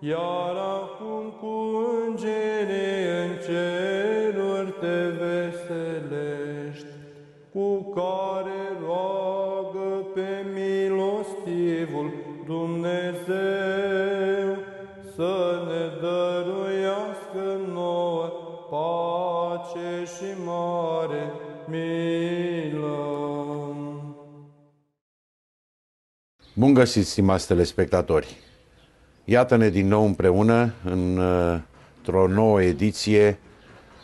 iar acum cu îngerii în ceruri te veselești, cu care roagă pe milostivul Dumnezeu să ne dăruiască nouă pace și mare milă. Bun găsit, stimați telespectatori! Iată-ne din nou împreună în, într-o nouă ediție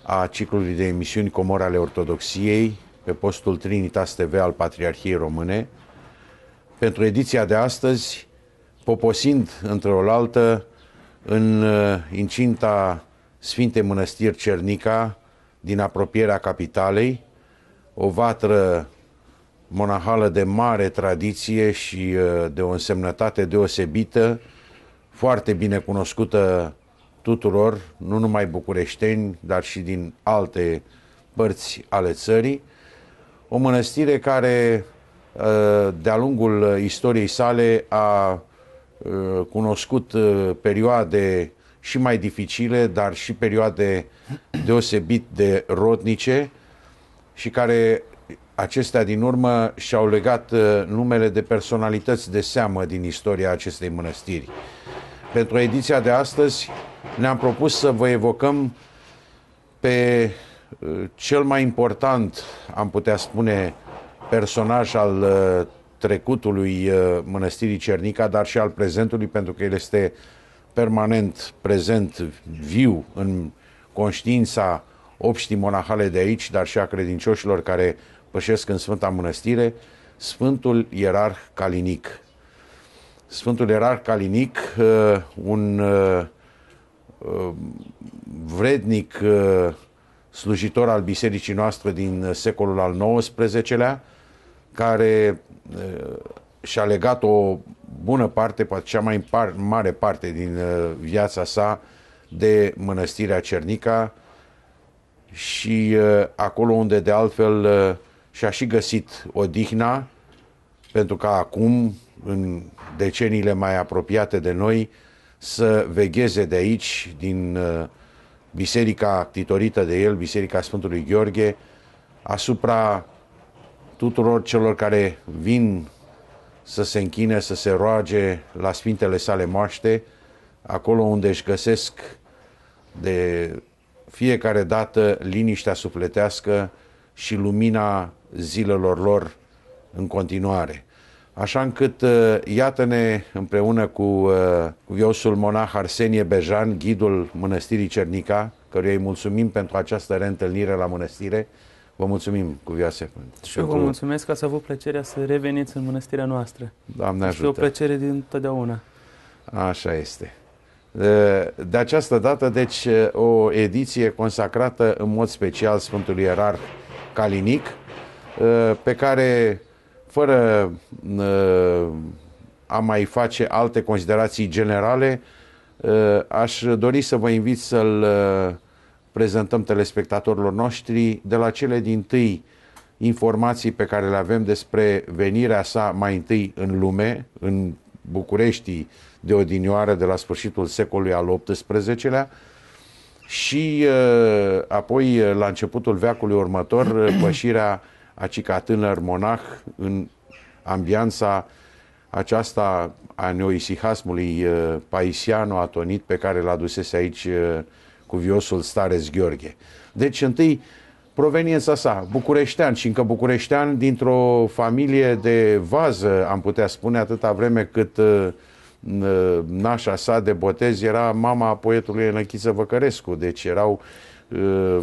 a ciclului de emisiuni Comor ale Ortodoxiei pe postul Trinitas TV al Patriarhiei Române. Pentru ediția de astăzi, poposind între oaltă în uh, incinta Sfinte Mănăstiri Cernica din apropierea capitalei, o vatră monahală de mare tradiție și uh, de o însemnătate deosebită, foarte bine cunoscută tuturor, nu numai bucureșteni, dar și din alte părți ale țării. O mănăstire care, uh, de-a lungul istoriei sale, a uh, cunoscut perioade și mai dificile, dar și perioade deosebit de rodnice și care acestea din urmă și-au legat uh, numele de personalități de seamă din istoria acestei mănăstiri. Pentru ediția de astăzi ne-am propus să vă evocăm pe uh, cel mai important, am putea spune, personaj al uh, trecutului mănăstirii Cernica, dar și al prezentului, pentru că el este permanent prezent, viu în conștiința obștii monahale de aici, dar și a credincioșilor care pășesc în Sfânta Mănăstire, Sfântul Ierarh Calinic. Sfântul Ierarh Calinic, uh, un uh, uh, vrednic slujitor al bisericii noastre din secolul al XIX-lea, care și-a legat o bună parte, poate cea mai mare parte din viața sa de mănăstirea Cernica și acolo unde de altfel și-a și găsit odihna pentru ca acum, în deceniile mai apropiate de noi, să vegheze de aici, din uh, biserica titorită de el, Biserica Sfântului Gheorghe, asupra tuturor celor care vin să se închine, să se roage la Sfintele sale moaște, acolo unde își găsesc de fiecare dată liniștea sufletească și lumina zilelor lor în continuare. Așa încât, uh, iată-ne împreună cu uh, viosul monah Arsenie Bejan, ghidul mănăstirii Cernica, căruia îi mulțumim pentru această reîntâlnire la mănăstire. Vă mulțumim, cuvioase. Și eu vă mulțumesc că ați avut plăcerea să reveniți în mănăstirea noastră. Doamne ajută. Și o plăcere din totdeauna. Așa este. De, de această dată, deci, o ediție consacrată în mod special Sfântului Ierar Calinic, Uh, pe care, fără uh, a mai face alte considerații generale, uh, aș dori să vă invit să-l prezentăm telespectatorilor noștri de la cele din tâi informații pe care le avem despre venirea sa mai întâi în lume, în București de odinioară de la sfârșitul secolului al XVIII-lea și apoi la începutul veacului următor pășirea acica tânăr monah în ambianța aceasta a neoisihasmului uh, paisiano atonit pe care l-a dusese aici uh, cu viosul Stares Gheorghe. Deci, întâi, proveniența sa, bucureștean și încă bucureștean dintr-o familie de vază, am putea spune, atâta vreme cât uh, nașa sa de botez era mama poetului Enăchiță Văcărescu, deci erau uh,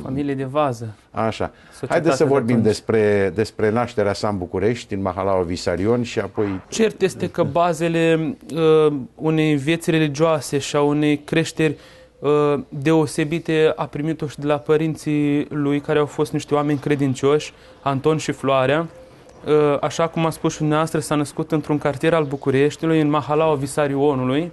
Familie de vază. Așa. Societatea Haideți să de vorbim atunci. despre, despre nașterea sa în București, în Mahalaua Visarion și apoi... Cert este că bazele uh, unei vieți religioase și a unei creșteri uh, deosebite a primit-o și de la părinții lui, care au fost niște oameni credincioși, Anton și Floarea. Uh, așa cum a spus și dumneavoastră, s-a născut într-un cartier al Bucureștiului, în Mahalaua Visarionului,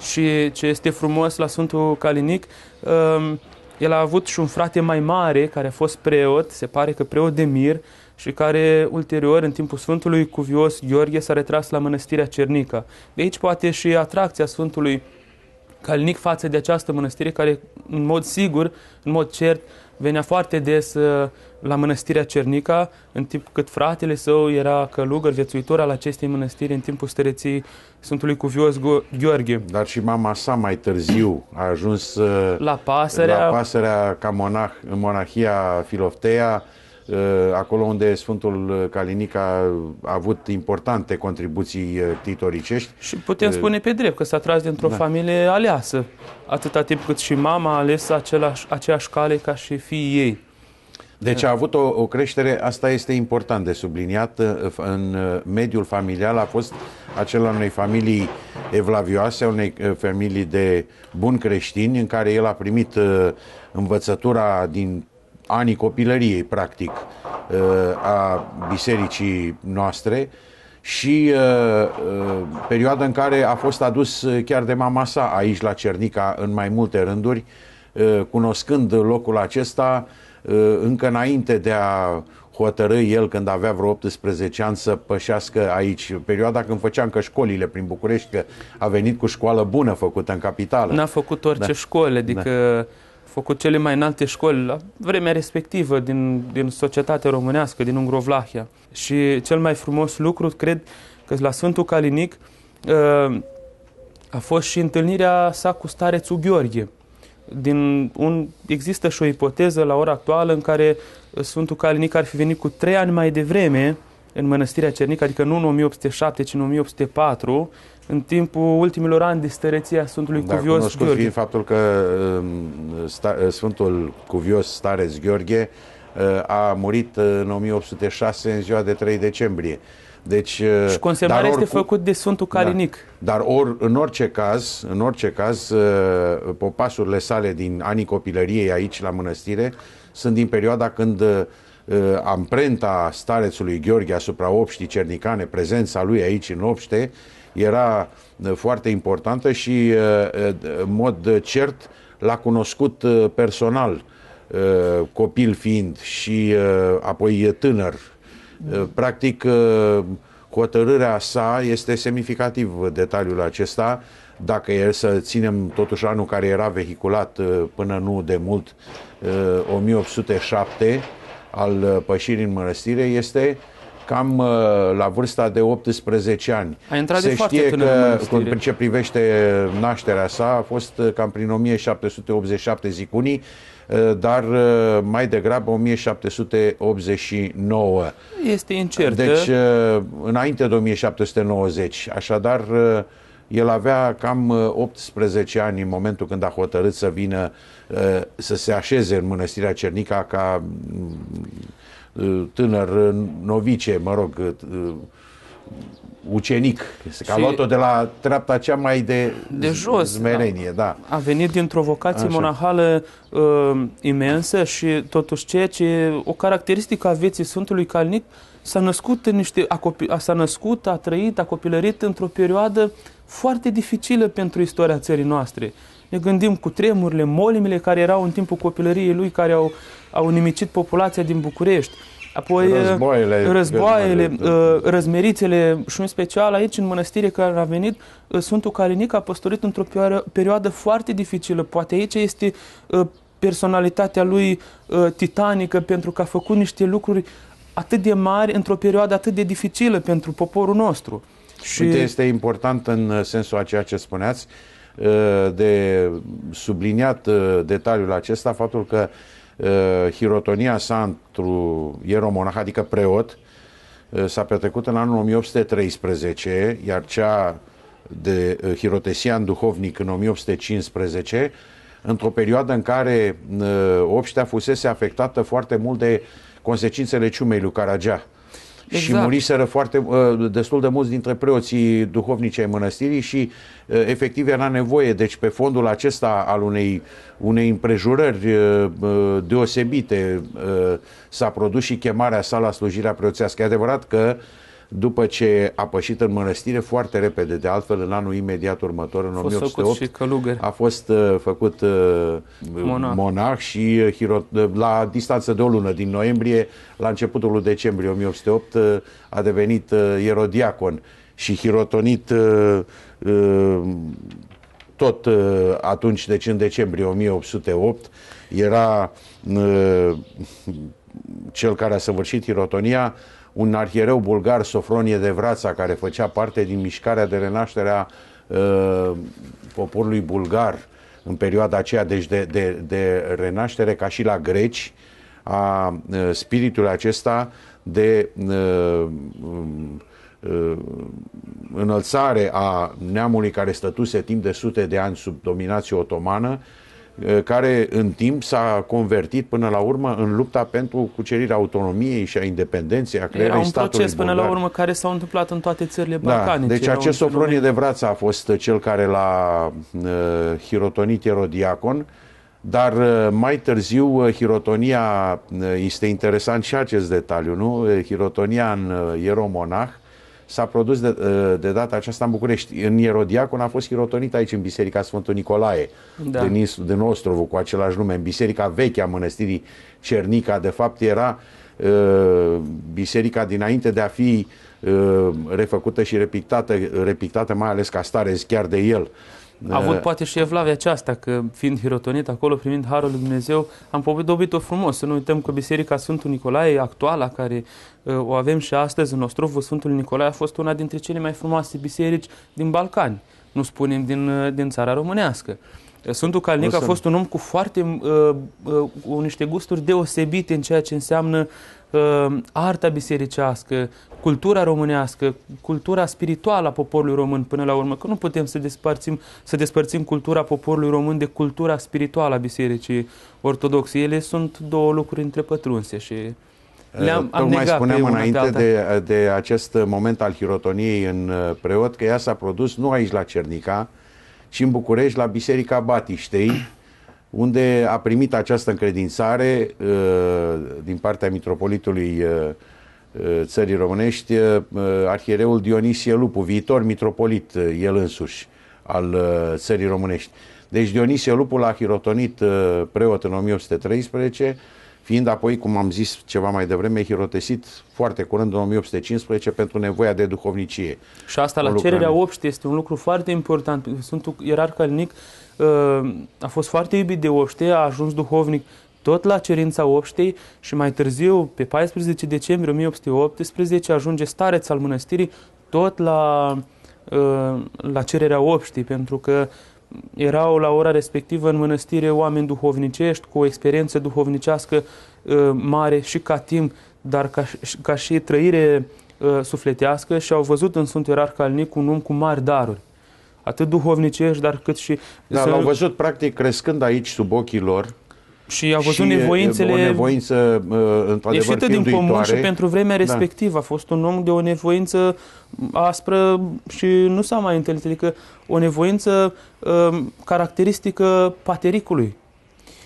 și ce este frumos la Sfântul Calinic, uh, el a avut și un frate mai mare care a fost preot, se pare că preot de mir, și care ulterior, în timpul Sfântului Cuvios Gheorghe, s-a retras la mănăstirea Cernica. De aici poate și atracția Sfântului Calinic față de această mănăstire care, în mod sigur, în mod cert, venea foarte des uh, la mănăstirea Cernica, în timp cât fratele său era călugăr, viețuitor al acestei mănăstiri în timpul stăreții Sfântului Cuvios Go- Gheorghe. Dar și mama sa mai târziu a ajuns uh, La pasărea, la pasărea ca monah, în monahia Filoftea, uh, acolo unde Sfântul Calinic a avut importante contribuții uh, titoricești. Și putem spune pe drept că s-a tras dintr-o Da. familie aleasă, atâta timp cât și mama a ales același, aceeași cale ca și fiii ei. Deci a avut o, o creștere, asta este important de subliniat, uh, în uh, mediul familial a fost acela unei familii evlavioase, unei uh, familii de buni creștini, în care el a primit uh, învățătura din anii copilăriei, practic, uh, a bisericii noastre și uh, uh, perioada în care a fost adus uh, chiar de mama sa aici la Cernica în mai multe rânduri, uh, cunoscând locul acesta, uh, încă înainte de a hotărâi el când avea vreo 18 ani să pășească aici, perioada când făcea încă școlile prin București, că a venit cu școală bună făcută în capitală. N-a făcut orice Da. școli, adică a făcut cele mai înalte școli la vremea respectivă din, din societatea românească, din Ungrovlahia. Și cel mai frumos lucru, cred că la Sfântul Calinic uh, a fost și întâlnirea sa cu starețul Gheorghe. Din un, există și o ipoteză la ora actuală în care Sfântul Calinic ar fi venit cu trei ani mai devreme în mănăstirea Cernic, adică nu în 1807, ci în 1804, în timpul ultimilor ani de stăreție a Sfântului Da, Cuvios cunoscut Gheorghe. fiind faptul că um, sta, Sfântul Cuvios Stareț Gheorghe uh, a murit uh, în 1806 în ziua de 3 decembrie. Deci, uh, Și consemnarea dar este oricum- făcut de Sfântul Calinic. Da. Dar or, în orice caz, în orice caz, uh, popasurile sale din anii copilăriei aici la mănăstire sunt din perioada când uh, amprenta starețului Gheorghe asupra obștii cernicane, prezența lui aici în obște, era uh, foarte importantă și uh, uh, în mod cert l-a cunoscut uh, personal, uh, copil fiind și uh, apoi tânăr. Uh, Practic, uh, hotărârea sa este semnificativ detaliul acesta, dacă e să ținem totuși anul care era vehiculat uh, până nu de mult, uh, 1807, al uh, pășirii în mănăstire, este cam uh, la vârsta de 18 ani. A intrat de Se foarte știe tânăr în că, mănăstire. în ce privește nașterea sa, a fost uh, cam prin 1787 zic unii, uh, dar uh, mai degrabă 1789. Este incertă. Deci, uh, înainte de 1790. Așadar, uh, el avea cam uh, 18 ani în momentul când a hotărât să vină uh, să se așeze în mănăstirea Cernica ca uh, tânăr uh, novice, mă rog, uh, ucenic. Că a Și- luat-o de la treapta cea mai de, De jos, zmerenie, da. a venit dintr-o vocație Așa. monahală uh, imensă și totuși ceea ce o caracteristică a vieții Sfântului Calinic s-a născut, în niște, a, copi, a, s-a născut, a trăit, a copilărit într-o perioadă foarte dificilă pentru istoria țării noastre. Ne gândim cu tremurile, molimile care erau în timpul copilăriei lui, care au, au nimicit populația din București. Apoi Războaiele, războaiele găzmele, uh, răzmerițele și în special aici în mănăstire care a venit uh, Sfântul Calinic a păstorit într-o perioadă, perioadă foarte dificilă. Poate aici este uh, personalitatea lui uh, titanică pentru că a făcut niște lucruri atât de mari într-o perioadă atât de dificilă pentru poporul nostru. Și Uite, este important în uh, sensul a ceea ce spuneați, uh, de subliniat uh, detaliul acesta, faptul că uh, hirotonia sa într-un ieromonah, adică preot, uh, s-a petrecut în anul 1813, iar cea de uh, hirotesian duhovnic în 1815 într-o perioadă în care uh, obștea fusese afectată foarte mult de consecințele ciumei lui Caragea. Exact. Și muriseră foarte, uh, destul de mulți dintre preoții duhovnici ai mănăstirii și uh, efectiv era nevoie. Deci pe fondul acesta al unei, unei împrejurări uh, deosebite s-a produs și chemarea sa la slujirea preoțească. E adevărat că după ce a pășit în mănăstire foarte repede, de altfel în anul imediat următor, în 1808, și călugăr. a fost uh, făcut uh, Monah. monah și uh, hiro, uh, la distanță de o lună, din noiembrie, la începutul lui decembrie 1808, uh, a devenit uh, erodiacon și hirotonit uh, uh, tot uh, atunci, deci în decembrie 1808, era uh, cel care a săvârșit hirotonia, un arhiereu bulgar, Sofronie de Vrața, care făcea parte din mișcarea de renaștere a uh, poporului bulgar în perioada aceea, deci de, de, de renaștere ca și la greci, a uh, spiritului acesta de uh, uh, înălțare a neamului care stătuse timp de sute de ani sub dominație otomană, uh, care în timp s-a convertit până la urmă în lupta pentru cucerirea autonomiei și a independenței, a Era creării un statului proces până la bulgar. urmă care s-au întâmplat în toate țările Da, balcanice. deci Era acest un Sofronie fenomen- de Vrața a fost cel care l-a uh, hirotonit erodiacon, dar uh, mai târziu uh, hirotonia, uh, este interesant și acest detaliu, nu? Uh, Hirotonia în uh, ieromonah s-a produs de, uh, de data aceasta în București. În ierodiacon a fost hirotonit aici în Biserica Sfântul Nicolae, Da. din, Is- din Ostrovu, cu același nume, în Biserica veche a mănăstirii Cernica, de fapt era uh, biserica dinainte de a fi uh, refăcută și repictată, repictată mai ales ca stare, chiar de el. A avut Uh, poate și evlavia aceasta, că fiind hirotonit acolo, primind Harul lui Dumnezeu, am dobit-o frumos. Să nu uităm că Biserica Sfântul Nicolae, actuala, care uh, o avem și astăzi în Ostrovul Sfântul Nicolae, a fost una dintre cele mai frumoase biserici din Balcani, nu spunem din, uh, din țara românească. Uh, Sfântul Calinic O a să- fost un om cu foarte uh, uh, cu niște gusturi deosebite în ceea ce înseamnă uh, arta bisericească, cultura românească, cultura spirituală a poporului român până la urmă, că nu putem să despărțim, să despărțim cultura poporului român de cultura spirituală a bisericii ortodoxe. Ele sunt două lucruri întrepătrunse și le-am am Tocmai negat pe spuneam una pe înainte alta. de, de acest moment al hirotoniei în uh, preot că ea s-a produs nu aici la Cernica, ci în București la Biserica Batiștei, unde a primit această încredințare uh, din partea mitropolitului uh, uh, țării românești, uh, arhiereul Dionisie Lupu, viitor mitropolit uh, el însuși al uh, țării românești. Deci Dionisie Lupu l-a hirotonit uh, preot în 1813, fiind apoi, cum am zis ceva mai devreme, hirotesit foarte curând în 1815 pentru nevoia de duhovnicie. Și asta o la lucrare. cererea obștii este un lucru foarte important. Sfântul Ierarh Calinic uh, a fost foarte iubit de obște, a ajuns duhovnic tot la cerința obștei și mai târziu, pe 14 decembrie 1818, ajunge stareț al mănăstirii tot la, uh, la cererea obștii, pentru că erau la ora respectivă în mănăstire oameni duhovnicești cu o experiență duhovnicească uh, mare și ca timp, dar ca, și- ca și trăire uh, sufletească și au văzut în Sfântul Ierarh Calinic un om cu mari daruri, atât duhovnicești, dar cât și... Dar l-au văzut practic crescând aici sub ochii lor și au văzut și nevoințele o nevoință uh, într-adevăr ieșită din comun chânduitoare. și pentru vremea Da. respectivă. A fost un om de o nevoință aspră și nu s-a mai întâlnit, adică o nevoință uh, caracteristică patericului.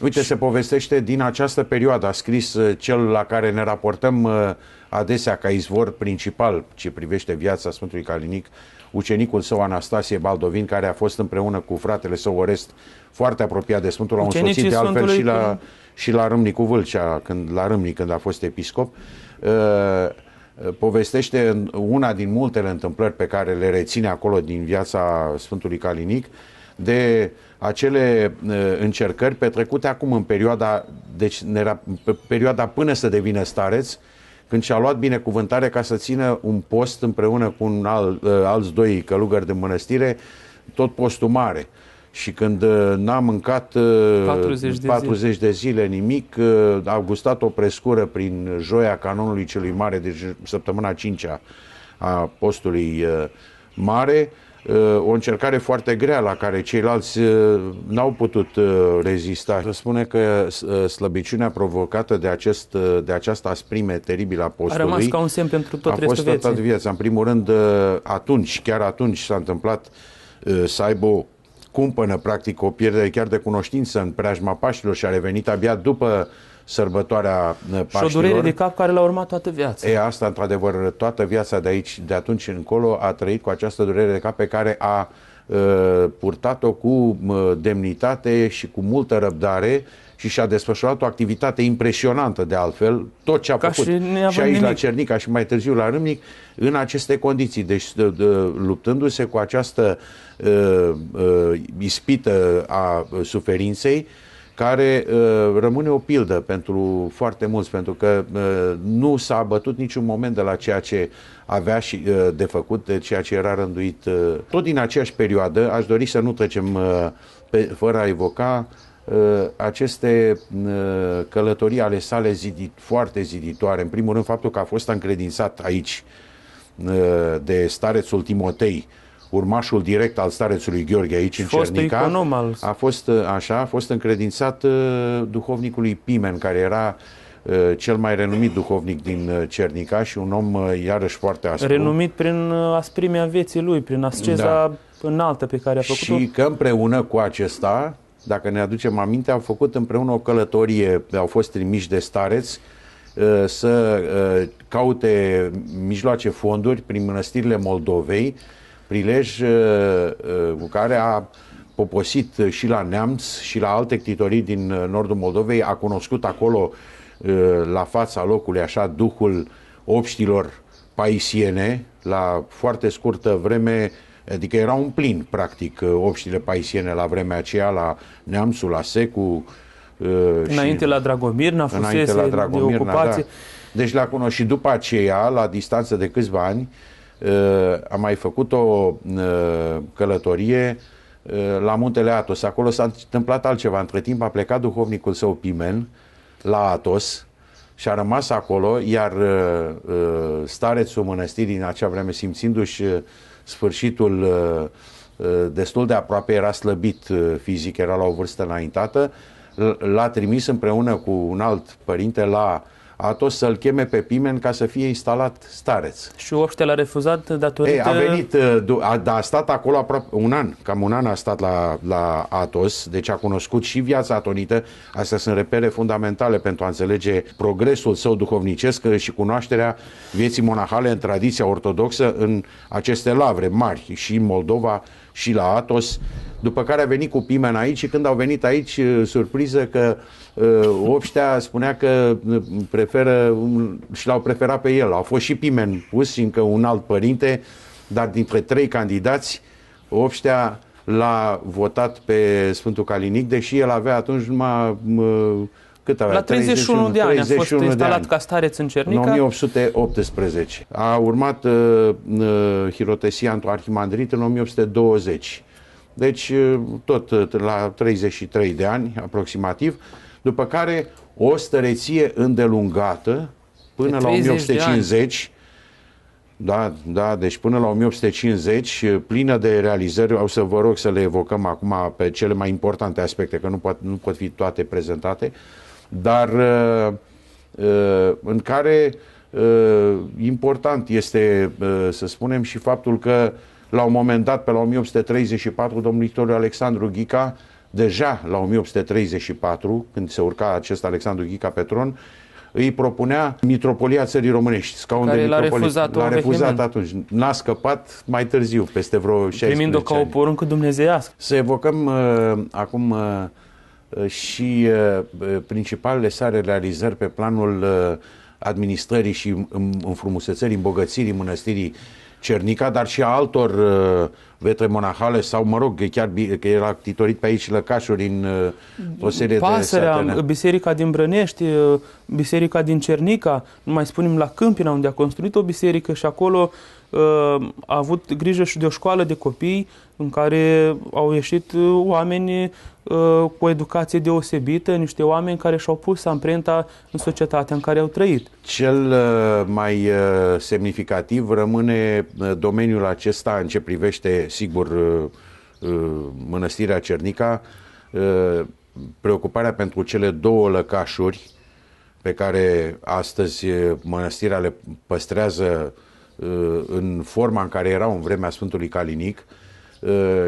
Uite, se povestește din această perioadă, a scris uh, cel la care ne raportăm uh, adesea ca izvor principal ce privește viața Sfântului Calinic, ucenicul său Anastasie Baldovin, care a fost împreună cu fratele său Orest foarte apropiat de Sfântul, l-a Ucenicii însoțit de altfel Sfântului și la, cu- și la Râmnicu Vâlcea, când, la Râmnic când a fost episcop. Uh, uh, povestește în una din multele întâmplări pe care le reține acolo din viața Sfântului Calinic, de acele uh, încercări petrecute acum în perioada, deci în era- pe- perioada până să devină stareț, când și-a luat binecuvântare ca să țină un post împreună cu un al, uh, alți doi călugări de mănăstire, tot postul mare. Și când uh, n-a mâncat uh, 40 de 40 de zile nimic, uh, a gustat o prescură prin joia canonului celui mare, deci săptămâna 5 a postului uh, mare, o încercare foarte grea la care ceilalți n-au putut rezista. Se spune că slăbiciunea provocată de, acest, de această asprime teribilă a postului a rămas ca un semn pentru tot a restul fost vieții. toată viața. În primul rând, atunci, chiar atunci s-a întâmplat să aibă o cumpănă, practic, o pierdere chiar de cunoștință în preajma Paștilor și a revenit abia după sărbătoarea Paștilor. Și o durere de cap care l-a urmat toată viața. E, asta, într-adevăr, toată viața de aici, de atunci încolo, a trăit cu această durere de cap pe care a uh, purtat-o cu uh, demnitate și cu multă răbdare și și-a desfășurat o activitate impresionantă de altfel, tot ce a Ca făcut și și, neavând și aici nimic. la Cernica și mai târziu la Râmnic, în aceste condiții, deci de, de, luptându-se cu această uh, uh, ispită a suferinței, care uh, rămâne o pildă pentru foarte mulți, pentru că uh, nu s-a abătut niciun moment de la ceea ce avea și uh, de făcut, de ceea ce era rânduit. Uh. Tot din aceeași perioadă, aș dori să nu trecem uh, pe, fără a evoca uh, aceste uh, călătorii ale sale zidit, foarte ziditoare. În primul rând, faptul că a fost încredințat aici uh, de starețul Timotei, urmașul direct al starețului Gheorghe aici în Fostul Cernica, econom al- a fost uh, așa, a fost încredințat uh, duhovnicului Pimen, care era uh, cel mai renumit duhovnic din uh, Cernica și un om uh, iarăși foarte aspru. Renumit prin uh, asprimea vieții lui, prin asceza Da. înaltă pe care a făcut-o. Și că împreună cu acesta, dacă ne aducem aminte, au făcut împreună o călătorie, au fost trimiși de stareți uh, să uh, caute mijloace fonduri prin mănăstirile Moldovei, prilej uh, uh, cu care a poposit și la Neamț și la alte ctitorii din uh, nordul Moldovei, a cunoscut acolo uh, la fața locului așa duhul obștilor paisiene la foarte scurtă vreme Adică era un plin, practic, obștile paisiene la vremea aceea, la Neamțul, la Secu. uh, Înainte și la Dragomirna înainte fusese la de Dragomirna, ocupație. da. Deci l-a cunoscut și după aceea, la distanță de câțiva ani, uh, a mai făcut o uh, călătorie uh, la Muntele Atos. Acolo s-a întâmplat altceva. Între timp a plecat duhovnicul său Pimen la Atos și a rămas acolo, iar uh, uh, starețul mănăstirii în acea vreme, simțindu-și uh, sfârșitul uh, uh, destul de aproape, era slăbit uh, fizic, era la o vârstă înaintată, l- l-a trimis împreună cu un alt părinte la Atos să-l cheme pe Pimen ca să fie instalat stareț. Și Obște l-a refuzat datorită... Ei, a venit, uh, du- a, a stat acolo aproape un an, cam un an a stat la, la Atos, deci a cunoscut și viața atonită. Astea sunt repere fundamentale pentru a înțelege progresul său duhovnicesc uh, și cunoașterea vieții monahale în tradiția ortodoxă în aceste lavre mari, și în Moldova și la Atos. După care a venit cu Pimen aici și când au venit aici, uh, surpriză că uh, Obștea spunea că uh, preferă un- și l-au preferat pe el. Au fost și Pimen pus și încă un alt părinte, dar dintre trei candidați, Obștea l-a votat pe Sfântul Calinic, deși el avea atunci numai mă, cât avea? La 31 de ani a fost 31 de instalat ani. ca stareț în În Cernica. 1818. A urmat uh, uh, hirotesia într-o arhimandrit în 1820. Deci, uh, tot uh, la 33 de ani, aproximativ, după care o stăreție îndelungată până De la 30 de 1850, da, da, deci până la 1850, uh, plină de realizări, o să vă rog să le evocăm acum pe cele mai importante aspecte, că nu pot, nu pot fi toate prezentate, dar uh, uh, în care uh, important este uh, să spunem și faptul că la un moment dat, pe la 1834, domnul Victoriu Alexandru Ghica, deja la 1834, când se urca acest Alexandru Ghica pe tron, îi propunea mitropolia țării românești, scaun Care de l-a mitropolit. refuzat-o L-a refuzat vehement. atunci. N-a scăpat mai târziu, peste vreo 16 primind-o ca o ani. poruncă dumnezeiască. Să evocăm uh, acum uh, uh, și uh, uh, principalele sale realizări pe planul uh, administrării și în- înfrumusețării, îmbogățirii mănăstirii Cernica, dar și a altor uh, vetre monahale sau, mă rog, chiar bi- că era titorit pe aici lăcașuri în uh, o serie de Pasărea, sate, da. biserica din Brănești, biserica din Cernica, nu mai spunem la Câmpina, unde a construit o biserică și acolo uh, a avut grijă și de o școală de copii în care au ieșit uh, oameni uh, cu o educație deosebită, niște oameni care și-au pus amprenta în societatea în care au trăit. Cel uh, mai uh, semnificativ rămâne uh, domeniul acesta în ce privește sigur, mănăstirea Cernica, preocuparea pentru cele două lăcașuri pe care astăzi mănăstirea le păstrează în forma în care erau în vremea Sfântului Calinic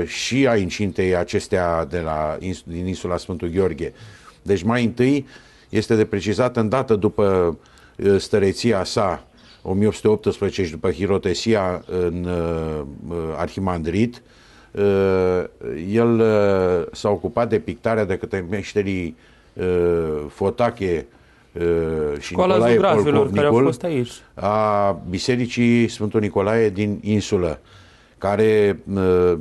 și a incintei acestea de la, din insula Sfântul Gheorghe. Deci mai întâi este de precizat îndată după stăreția sa 1818 și după hirotesia în Arhimandrit, el s-a ocupat de pictarea de către meșterii Fotache și Școala Nicolae care au Polcovnicul fost aici. a Bisericii Sfântul Nicolae din insulă care uh,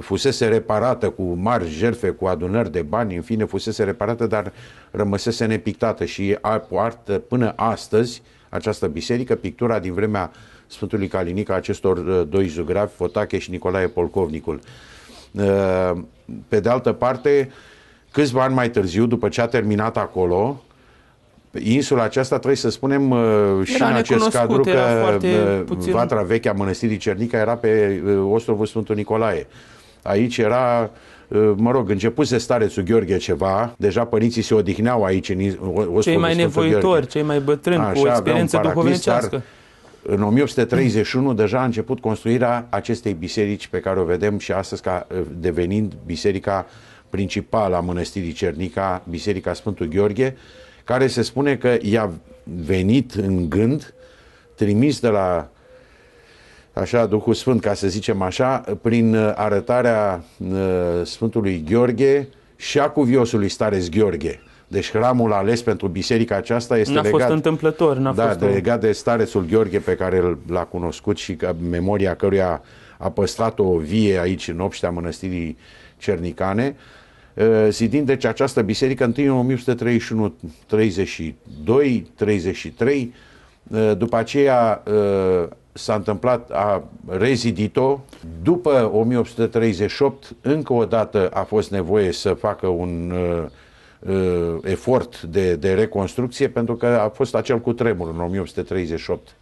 fusese reparată cu mari jerfe, cu adunări de bani, în fine, fusese reparată, dar rămăsese nepictată și poartă până astăzi această biserică, pictura din vremea Sfântului Calinic a acestor uh, doi zugravi, Fotache și Nicolae Polcovnicul. Uh, pe de altă parte, câțiva ani mai târziu, după ce a terminat acolo, insula aceasta trebuie să spunem uh, și Era în acest necunoscut, cadru era că foarte uh, puțin- Vatra Veche a Mănăstirii Cernica era pe uh, ostrovul Sfântul Nicolae. Aici era uh, mă rog, începuse starețul Gheorghe ceva, deja părinții se odihneau aici în is- ostrovul Cei mai Sfântul nevoitori, Gheorghe. cei mai bătrâni, Așa, cu o avea un experiență paraclis, dar duhovnicească. În 1831 deja a început construirea acestei biserici pe care o vedem și astăzi ca uh, devenind biserica principală a mănăstirii Cernica, Biserica Sfântul Gheorghe, care se spune că i-a venit în gând, trimis de la așa, Duhul Sfânt, ca să zicem așa, prin uh, arătarea uh, Sfântului Gheorghe și a cuviosului Stareț Gheorghe. Deci hramul ales pentru biserica aceasta este N-a fost legat întâmplător, n-a da, fost de, o... legat de starețul Gheorghe pe care îl- l-a cunoscut și că memoria căruia a păstrat-o vie aici în obștea mănăstirii Cernicane, uh, zidind deci această biserică întâi în 1131, 32, 33, uh, după aceea uh, s-a întâmplat, a rezidit-o, după 1838 încă o dată a fost nevoie să facă un uh, uh, efort de, de reconstrucție pentru că a fost acel cutremur în 1838.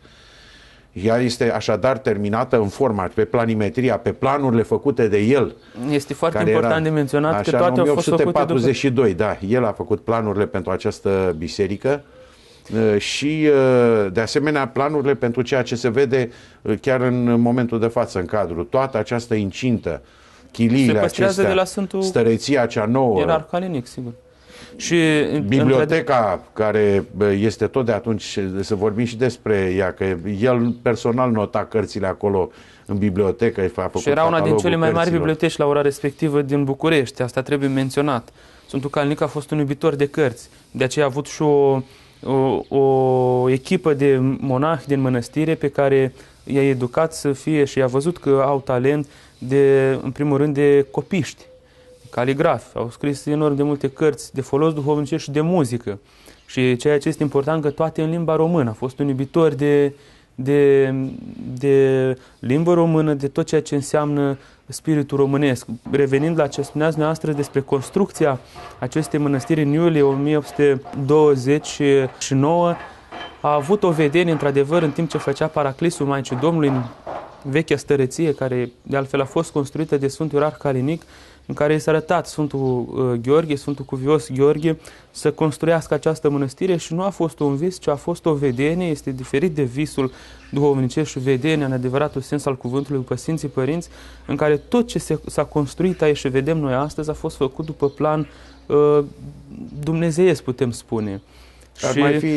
Ea este așadar terminată în forma, pe planimetria, pe planurile făcute de el. Este foarte care important era, de menționat așa, că toate în au fost făcute după... 1842, da, el a făcut planurile pentru această biserică uh, și uh, de asemenea planurile pentru ceea ce se vede uh, chiar în momentul de față în cadru. Toată această incintă, chiliile Se păstrează acestea, de la Sfântul stăreția cea nouă, Ierarh Calinic, sigur. Și într-adevăr, Biblioteca, care bă, este tot de atunci, să vorbim și despre ea, că el personal nota cărțile acolo în bibliotecă, a făcut Și era una din catalogul cele mai mari cărților. biblioteci la ora respectivă din București. Asta trebuie menționat. Sfântul Calinic a fost un iubitor de cărți. De aceea a avut și o, o, o echipă de monahi din mănăstire pe care i-a educat să fie și i-a văzut că au talent de, în primul rând, de copiști, caligrafi. Au scris enorm de multe cărți de folos duhovnicesc și de muzică. Și ceea ce este important, că toate în limba română. A fost un iubitor de, de, de limbă română, de tot ceea ce înseamnă spiritul românesc. Revenind la ce spuneați noastră despre construcția acestei mănăstiri în iulie 1829, a avut o vedenie, într-adevăr, în timp ce făcea paraclisul Maicii Domnului în vechea stăreție, care de altfel a fost construită de Sfântul Ierarh Calinic, în care s-a arătat Sfântul uh, Gheorghe, Sfântul Cuvios Gheorghe, să construiască această mănăstire și nu a fost un vis, ci a fost o vedenie, este diferit de visul duhovnicesc și vedenia în adevăratul sens al cuvântului după Sfinții Părinți, în care tot ce se, s-a construit aici și vedem noi astăzi a fost făcut după plan uh, dumnezeiesc, putem spune. Ar mai fi,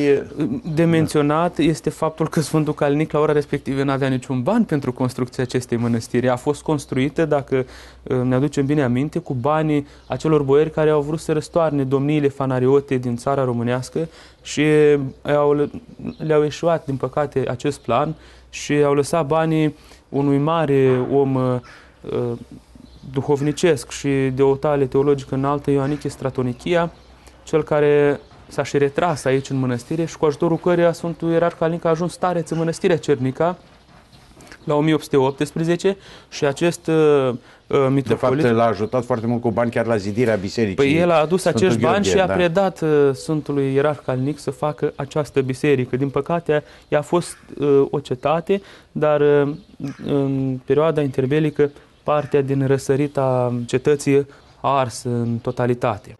De menționat este faptul că Sfântul Calinic la ora respectivă nu avea niciun ban pentru construcția acestei mănăstiri. A fost construită, dacă uh, ne aducem bine aminte, cu banii acelor boieri care au vrut să răstoarne domniile fanariote din țara românească și au, le-au eșuat, din păcate, acest plan și au lăsat banii unui mare om uh, uh, duhovnicesc și de o tale teologică înaltă, Ioaniche Stratonichia, cel care s-a și retras aici în mănăstire și cu ajutorul căreia Sfântul Ierarh Calinic a ajuns stareț în mănăstirea Cernica la 1818 și acest uh, uh, de fapt, mitropolit... l-a ajutat foarte mult cu bani chiar la zidirea bisericii. Păi el a adus Sfântul acești bani Gheorghe, și a da. predat uh, Sfântului Ierarh Calinic să facă această biserică. Din păcate, ea a fost uh, o cetate, dar uh, în perioada interbelică partea din răsărita cetății a ars în totalitate.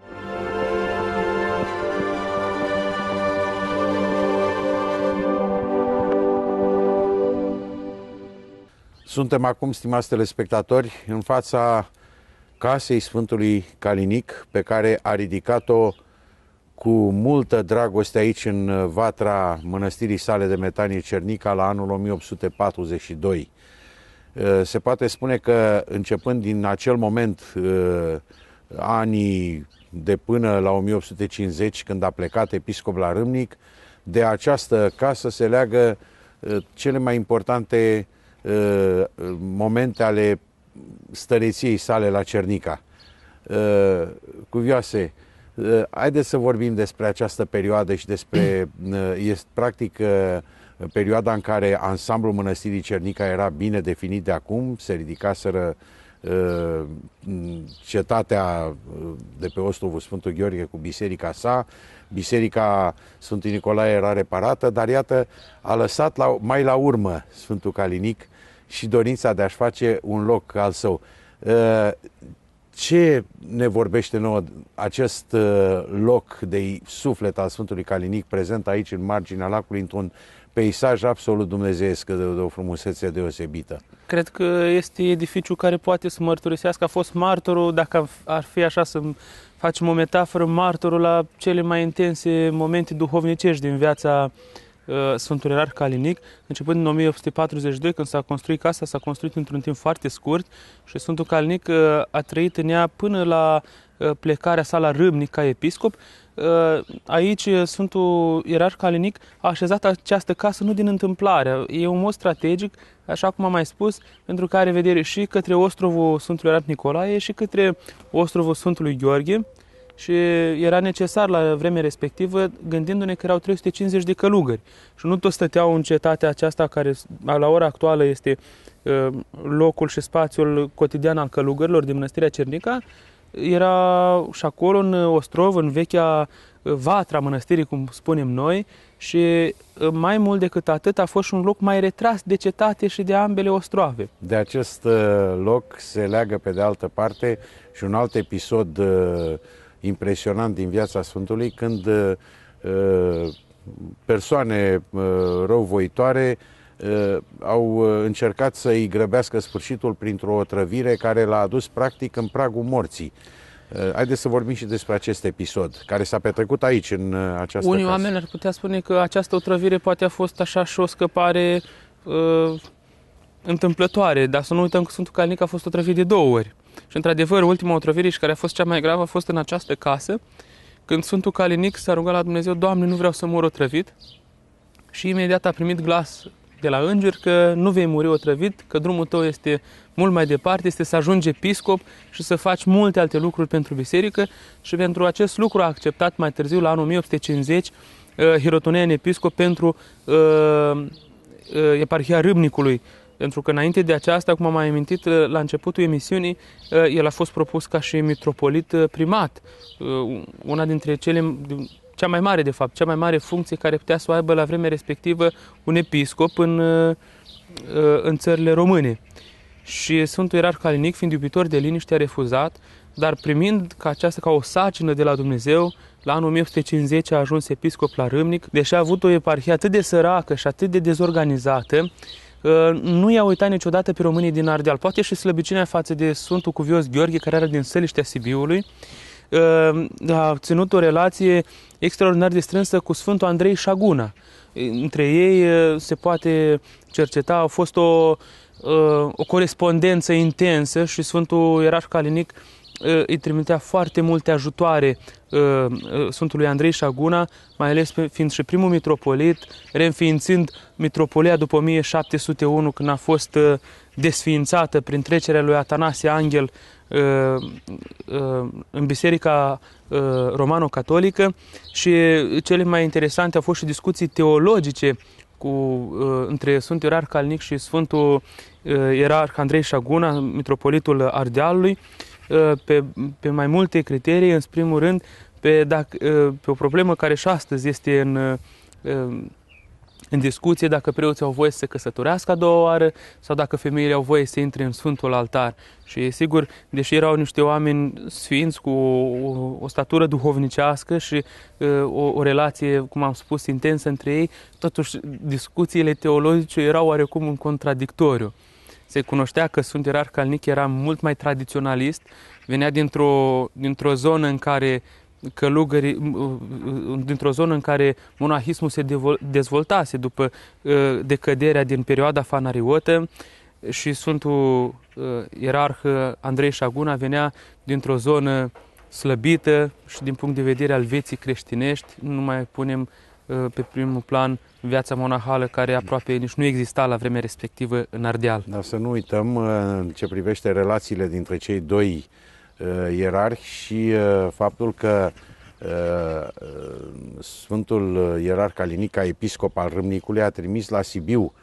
Suntem acum, stimați telespectatori, în fața casei Sfântului Calinic, pe care a ridicat-o cu multă dragoste aici în vatra mănăstirii sale de metanie Cernica la anul 1842. Uh, se poate spune că începând din acel moment, uh, anii de până la 1850, când a plecat episcop la Râmnic, de această casă se leagă uh, cele mai importante momente ale stăreției sale la Cernica. Cuvioase, haideți să vorbim despre această perioadă și despre, este practic, perioada în care ansamblul mănăstirii Cernica era bine definit de acum, se ridicaseră uh, cetatea uh, de pe Ostrovul Sfântul Gheorghe cu biserica sa, biserica Sfântul Nicolae era reparată, dar iată a lăsat la, mai la urmă Sfântul Calinic și dorința de a-și face un loc al său. Uh, ce ne vorbește nouă acest loc de suflet al Sfântului Calinic prezent aici în marginea lacului într-un peisaj absolut dumnezeiesc de, de o frumusețe deosebită. Cred că este edificiul care poate să mărturisească, a fost martorul, dacă ar fi așa să facem o metaforă, martorul la cele mai intense momente duhovnicești din viața uh, Sfântului Erar Calinic, începând în 1842, când s-a construit casa, s-a construit într-un timp foarte scurt și Sfântul Calinic uh, a trăit în ea până la uh, plecarea sa la Râmnic ca episcop, Uh, aici Sfântul Ierarh Calinic a așezat această casă nu din întâmplare. E un mod strategic, așa cum am mai spus, pentru că are vedere și către ostrovul Sfântului Ierarh Nicolae și către ostrovul Sfântului Gheorghe și era necesar la vremea respectivă, gândindu-ne că erau 350 de călugări. Și nu toți stăteau în cetatea aceasta care la ora actuală este uh, locul și spațiul cotidian al călugărilor din Mănăstirea Cernica, era și acolo în Ostrov, în vechea uh, vatra mănăstirii, cum spunem noi, și uh, mai mult decât atât a fost și un loc mai retras de cetate și de ambele ostroave. De acest uh, loc se leagă pe de altă parte și un alt episod impresionant din viața Sfântului, când persoane răuvoitoare uh, au încercat să-i grăbească sfârșitul printr-o otrăvire care l-a adus practic în pragul morții. Uh, haideți să vorbim și despre acest episod, care s-a petrecut aici, în uh, această Unii casă. oameni ar putea spune că această otrăvire poate a fost așa și o scăpare uh, întâmplătoare, dar să nu uităm că Sfântul Calinic a fost otrăvit de două ori. Și într-adevăr, ultima otrăvire și care a fost cea mai gravă a fost în această casă, când Sfântul Calinic s-a rugat la Dumnezeu, Doamne, nu vreau să mor otrăvit, și imediat a primit glas de la înger că nu vei muri otrăvit, că drumul tău este mult mai departe, este să ajungi episcop și să faci multe alte lucruri pentru biserică și pentru acest lucru a acceptat mai târziu, la anul 1850, uh, Hirotoneen episcop pentru uh, uh, eparhia Râmnicului. Pentru că înainte de aceasta, cum am mai amintit uh, la începutul emisiunii, uh, el a fost propus ca și mitropolit primat. Una dintre cele cea mai mare, de fapt, cea mai mare funcție care putea să o aibă la vremea respectivă un episcop în, uh, uh, în țările române. Și Sfântul Ierarh Calinic, fiind iubitor de liniște, a refuzat, dar primind ca aceasta ca o sacină de la Dumnezeu, la anul 1850 a ajuns episcop la Râmnic, deși a avut o eparhie atât de săracă și atât de dezorganizată, uh, nu i-a uitat niciodată pe românii din Ardeal. Poate și slăbiciunea față de Sfântul Cuvios Gheorghe, care era din Săliștea Sibiului, a ținut o relație extraordinar de strânsă cu Sfântul Andrei Șaguna. Între ei se poate cerceta, a fost o, o corespondență intensă și Sfântul Ierarh Calinic îi trimitea foarte multe ajutoare Sfântului Andrei Șaguna, mai ales fiind și primul mitropolit, reînființând mitropolia după 1701, când a fost desființată prin trecerea lui Atanasie Angel în biserica romano-catolică. Și cele mai interesante au fost și discuții teologice cu, între Sfântul Ierarh Calnic și Sfântul Ierarh Andrei Șaguna, mitropolitul Ardealului, pe, pe mai multe criterii, în primul rând, pe, dacă, pe o problemă care și astăzi este în, în discuție dacă preoții au voie să se căsătorească a doua oară sau dacă femeile au voie să intre în Sfântul Altar. Și sigur, deși erau niște oameni sfinți cu o, o statură duhovnicească și uh, o, o relație, cum am spus, intensă între ei, totuși discuțiile teologice erau oarecum în contradictoriu. Se cunoștea că Sfântul Ierarh Calnic era mult mai tradiționalist, venea dintr-o, dintr-o zonă în care călugării, dintr-o zonă în care monahismul se dezvoltase după uh, decăderea din perioada fanariotă și Sfântul uh, Ierarh Andrei Șaguna venea dintr-o zonă slăbită și din punct de vedere al vieții creștinești, nu mai punem uh, pe primul plan viața monahală care aproape nici nu exista la vremea respectivă în Ardeal. Dar să nu uităm în ce privește relațiile dintre cei doi uh, ierarhi și uh, faptul că uh, Sfântul Ierarh Calinica, episcop al Râmnicului, a trimis la Sibiu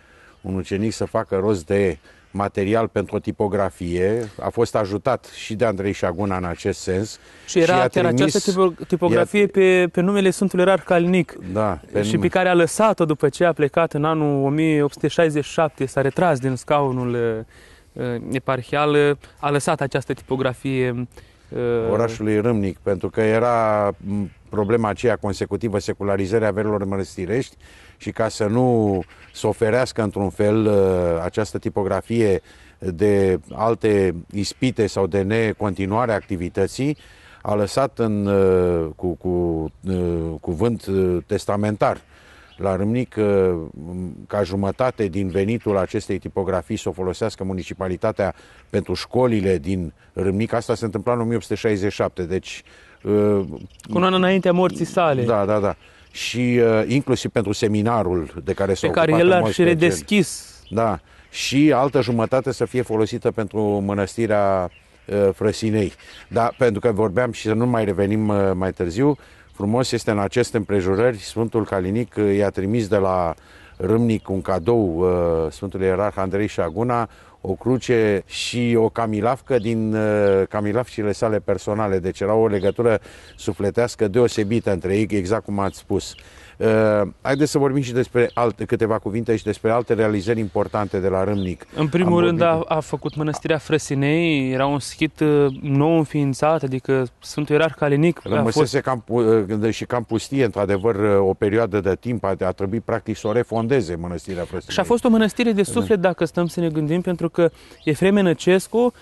un ucenic să facă rost de material pentru o tipografie, a fost ajutat și de Andrei Șaguna în acest sens. Și era și chiar trimis, această tipografie pe, pe numele Sfântului Ierarh Calinic da, pe și nume. pe care a lăsat-o după ce a plecat în anul 1867, s-a retras din scaunul uh, eparhial, uh, a lăsat această tipografie uh, orașului Râmnic, pentru că era m, problema aceea consecutivă secularizării averilor mănăstirești și ca să nu se oferească într-un fel uh, această tipografie de alte ispite sau de necontinuare a activității, a lăsat în, uh, cu, cu uh, cuvânt uh, testamentar la Râmnic uh, ca jumătate din venitul acestei tipografii să o folosească municipalitatea pentru școlile din Râmnic. Asta se întâmpla în 1867, deci... uh, cu un an înaintea morții sale, Da, da, da. Și uh, inclusiv pentru seminarul de care s-a pe care ocupat el în l-a mod și special. redeschis. Da. Și altă jumătate să fie folosită pentru mănăstirea uh, Frăsinei. Da, pentru că vorbeam și să nu mai revenim uh, mai târziu, frumos este în aceste împrejurări, Sfântul Calinic uh, i-a trimis de la Râmnic un cadou uh, Sfântului Ierarh Andrei Șaguna, o cruce și o camilafcă din uh, camilafcile sale personale. Deci era o legătură sufletească deosebită între ei, exact cum ați spus. Uh, haideți să vorbim și despre alte, câteva cuvinte și despre alte realizări importante de la Râmnic. În primul Am rând vorbit- a, a făcut mănăstirea Frăsinei, era un schit uh, nou înființat, adică Sfântul Ierarh Calinic a fost Rămăsese cam, pu- și cam pustie, într-adevăr, o perioadă de timp, a, a trebuit practic să o refondeze mănăstirea Frăsinei. Și a fost o mănăstire de suflet, dacă stăm să ne gândim, pentru că Efrem Năcescu, uh,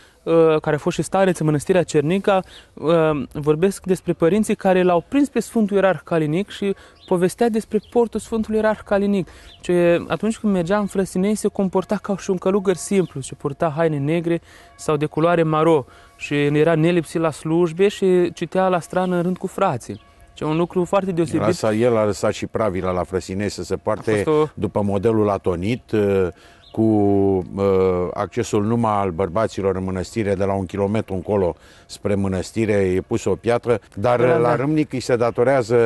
care a fost și stareț în mănăstirea Cernica, uh, vorbesc despre părinții care l-au prins pe Sfântul Ierarh Calinic și povestea despre portul Sfântului Ierarh Calinic. Ce atunci când mergea în Frăsinei se comporta ca și un călugăr simplu, și purta haine negre sau de culoare maro și era nelipsit la slujbe și citea la strană în rând cu frații. Ce un lucru foarte deosebit. Lăsa, el a lăsat și pravila la Frăsinei să se poarte A fost o- după modelul atonit, uh, cu uh, accesul numai al bărbaților în mănăstire de la un kilometru încolo spre mănăstire, e pusă o piatră, dar Da, da, da. la Râmnic îi se datorează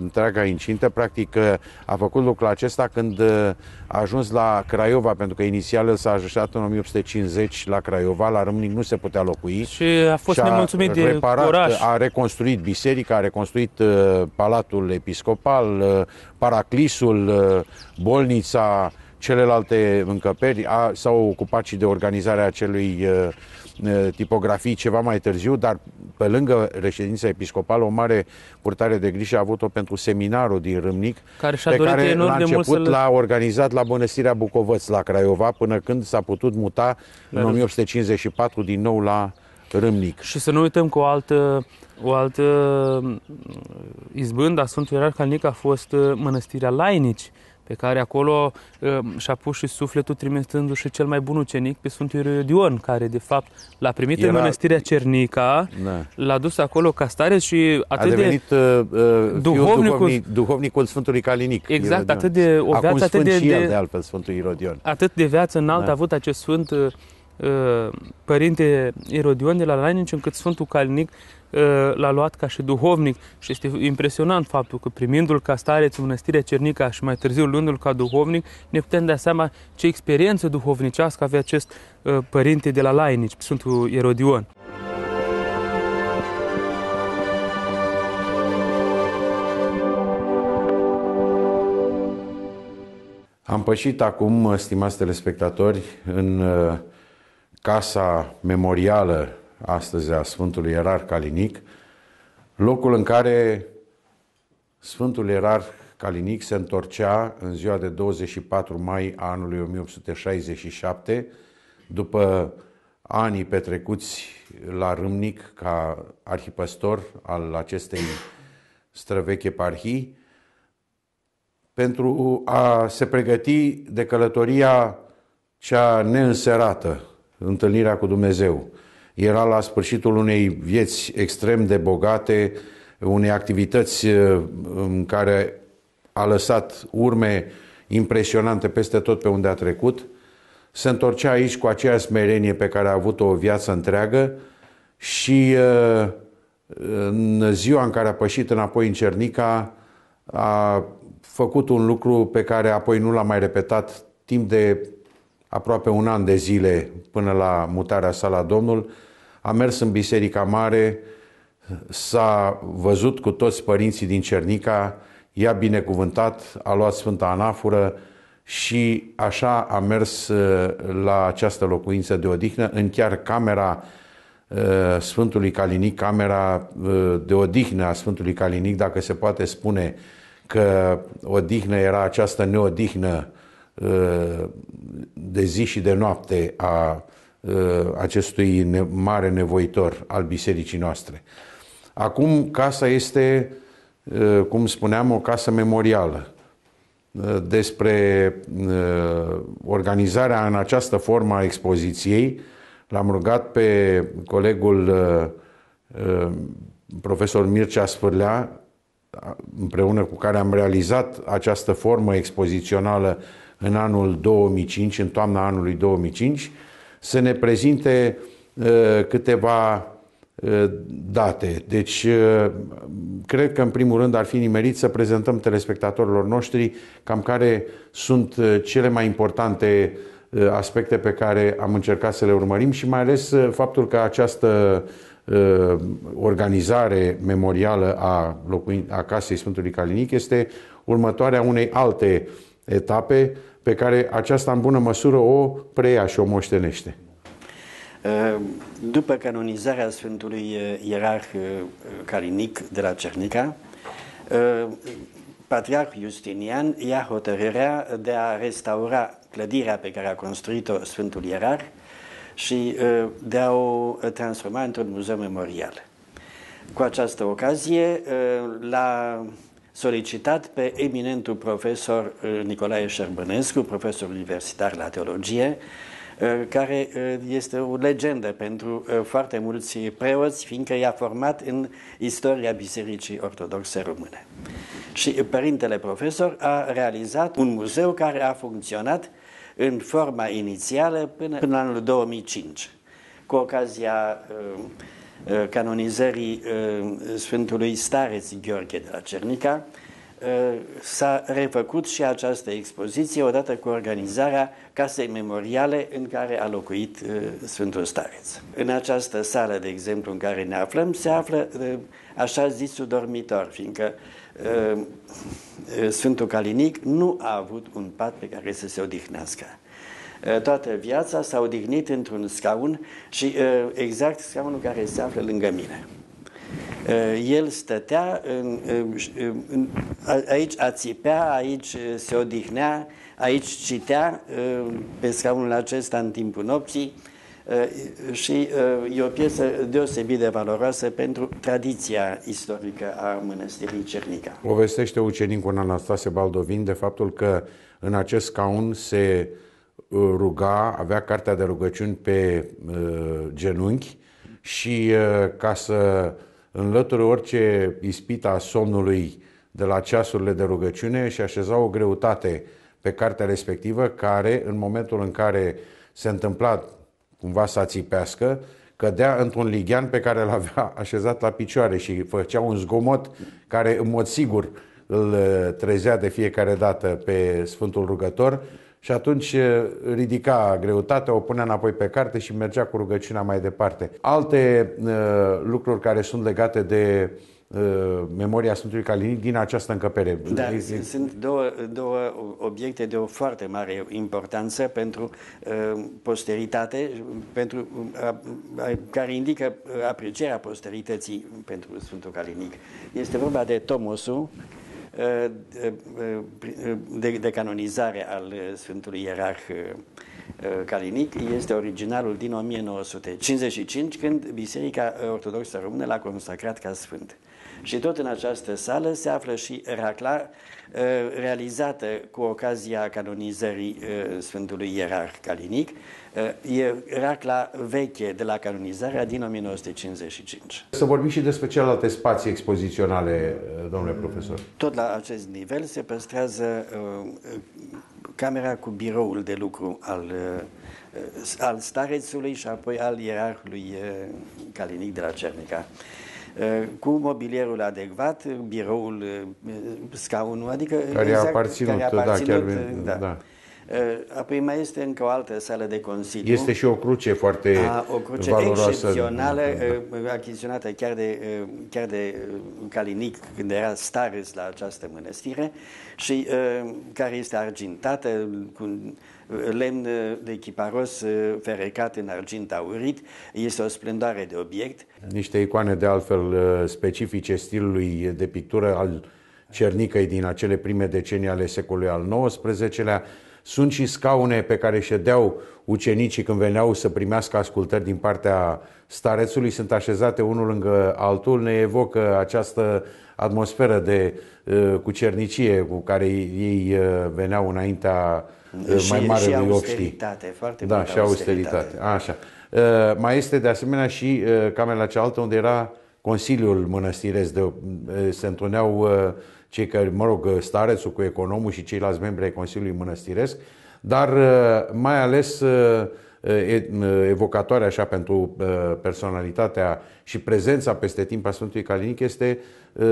întreaga incintă, practic uh, a făcut lucrul acesta când uh, a ajuns la Craiova, pentru că inițial el s-a așezat în 1850 la Craiova, la Râmnic nu se putea locui. Și a fost și a nemulțumit de reparat, oraș. a reconstruit biserica, a reconstruit uh, palatul episcopal, uh, paraclisul, uh, bolnița, celelalte încăperi, a, s-au ocupat și de organizarea acelui uh, uh, tipografii ceva mai târziu, dar pe lângă reședința episcopală, o mare purtare de grijă a avut-o pentru seminarul din Râmnic, Care și-a pe dorit care enorm la de mult început să-l- l-a organizat la Bănăstirea Bucovăț, la Craiova, până când s-a putut muta în La- 1854 din nou la Râmnic. Și să nu uităm că o altă, o altă mm, izbândă a Sfântului Ierarh Calinic a fost uh, mănăstirea Lainici, pe care acolo uh, și-a pus și sufletul trimitându-și cel mai bun ucenic pe Sfântul Ierodion, care de fapt l-a primit Era- în mănăstirea Cernica, Da. l-a dus acolo ca stare și A atât de... devenit uh, uh, duhovnicul- duhovnicul, duhovnic, duhovnicul Sfântului Calinic. Exact, Irodion. atât de- o Acum viață atât sfânt de- și el, de- de altfel, Sfântul Irodion. atât de viață înalt Da. a avut acest sfânt uh, uh, părinte Erodion de la Lainici, încât Sfântul Calinic uh, l-a luat ca și duhovnic și este impresionant faptul că primindu-l ca stareț în mănăstirea Cernica și mai târziu luându-l ca duhovnic, ne putem da seama ce experiență duhovnicească avea acest uh, părinte de la Lainici, Sfântul Erodion. Am pășit acum, stimați telespectatori, în uh, casa memorială astăzi a Sfântului Erar Calinic, locul în care Sfântul Erar Calinic se întorcea în ziua de 24 mai a anului 1867, după anii petrecuți la Râmnic ca arhipăstor al acestei străvechi eparhii, pentru a se pregăti de călătoria cea neînserată, întâlnirea cu Dumnezeu. Era la sfârșitul unei vieți extrem de bogate, unei activități uh, în care a lăsat urme impresionante peste tot pe unde a trecut, se întorcea aici cu aceeași smerenie pe care a avut-o o viață întreagă și uh, în ziua în care a pășit înapoi în Cernica a făcut un lucru pe care apoi nu l-a mai repetat timp de aproape un an de zile până la mutarea sa la Domnul. A mers în Biserica Mare, s-a văzut cu toți părinții din Cernica, i-a binecuvântat, a luat Sfânta Anafură și așa a mers uh, la această locuință de odihnă, în chiar camera uh, Sfântului Calinic, camera uh, de odihnă a Sfântului Calinic, dacă se poate spune că odihnă era această neodihnă de zi și de noapte a acestui mare nevoitor al bisericii noastre. Acum casa este, cum spuneam, o casă memorială. Despre organizarea în această formă a expoziției, l-am rugat pe colegul profesor Mircea Sfârlea, împreună cu care am realizat această formă expozițională în anul 2005, în toamna anului 2005, să ne prezinte uh, câteva uh, date. Deci, uh, cred că în primul rând ar fi nimerit să prezentăm telespectatorilor noștri cam care sunt cele mai importante aspecte pe care am încercat să le urmărim și mai ales faptul că această organizare memorială a, locuin- a Casei Sfântului Calinic este următoarea unei alte etape pe care aceasta în bună măsură o preia și o moștenește. Uh, după canonizarea Sfântului uh, Ierarh uh, Calinic de la Cernica, Patriarh Justinian ia hotărârea de a restaura clădirea pe care a construit-o Sfântul Ierarh și de a o transforma într-un muzeu memorial. Cu această ocazie l-a solicitat pe eminentul profesor Nicolae Șerbănescu, profesor universitar la teologie, Uh, care uh, este o legendă pentru uh, foarte mulți preoți, fiindcă i-a format în istoria Bisericii Ortodoxe Române. Și părintele profesor a realizat un muzeu care a funcționat în forma inițială până în anul 2005. Cu ocazia canonizării Sfântului Stareț Gheorghe de la Cernica, s-a refăcut și această expoziție odată cu organizarea casei memoriale în care a locuit uh, Sfântul Stareț. În această sală, de exemplu, în care ne aflăm, se află uh, așa zisul dormitor, fiindcă uh, Sfântul Calinic nu a avut un pat pe care să se odihnească. Toată viața s-a odihnit într-un scaun și exact scaunul care se află lângă mine. El stătea, în, în, aici ațipea, aici se odihnea, aici citea pe scaunul acesta în timpul nopții și e o piesă deosebit de valoroasă pentru tradiția istorică a mănăstirii Cernica. Povestește ucenicul Anastase Baldovin de faptul că în acest scaun se ruga, avea cartea de rugăciuni pe genunchi și ca să înlătură orice ispita somnului de la ceasurile de rugăciune și așeza o greutate pe cartea respectivă care, în momentul în care se întâmpla cumva să țipească, cădea într-un lighean pe care îl avea așezat la picioare și făcea un zgomot care, în mod sigur, îl trezea de fiecare dată pe Sfântul Rugător și atunci ridica greutatea, o punea înapoi pe carte și mergea cu rugăciunea mai departe. Alte uh, lucruri care sunt legate de memoria Sfântului Calinic din această încăpere. Da, sunt două, două obiecte de o foarte mare importanță pentru uh, posteritate, pentru, uh, care indică aprecierea posterității pentru Sfântul Calinic. Este vorba de Tomosul, de, de canonizare al Sfântului Ierarh Calinic este originalul din 1955, când Biserica Ortodoxă Română l-a consacrat ca sfânt. Și tot în această sală se află și racla realizată cu ocazia canonizării Sfântului Ierarh Calinic, e racla veche de la canonizarea din 1955. Să vorbim și despre celelalte spații expoziționale, domnule profesor. Tot la acest nivel se păstrează camera cu biroul de lucru al, al starețului și apoi al ierarhului Calinic de la Cernica cu mobilierul adecvat, biroul, scaunul, adică care exact, a aparținut, care a aparținut da, chiar, da. da. Apoi mai este încă o altă sală de consiliu. Este și o cruce foarte a, O cruce valoroasă. excepțională, da. achiziționată chiar de, chiar de Calinic când era stares la această mănăstire și care este argintată cu lemn de chiparos ferecat în argint aurit. Este o splendoare de obiect. Niște icoane de altfel specifice stilului de pictură al Cernicăi din acele prime decenii ale secolului al XIX-lea. Sunt și scaune pe care ședeau ucenicii când veneau să primească ascultări din partea starețului. Sunt așezate unul lângă altul. Ne evocă această atmosferă de uh, cucernicie cu care ei uh, veneau înaintea uh, mai mare și lui austeritate, foarte Da, și austeritate. austeritate. Așa. Uh, mai este de asemenea și uh, camera cealaltă unde era Consiliul Mănăstiresc. De, uh, se întruneau uh, cei care, mă rog, starețul cu economul și ceilalți membri ai Consiliului Mănăstiresc, dar uh, mai ales uh, evocatoare așa pentru personalitatea și prezența peste timp a Sfântului Calinic este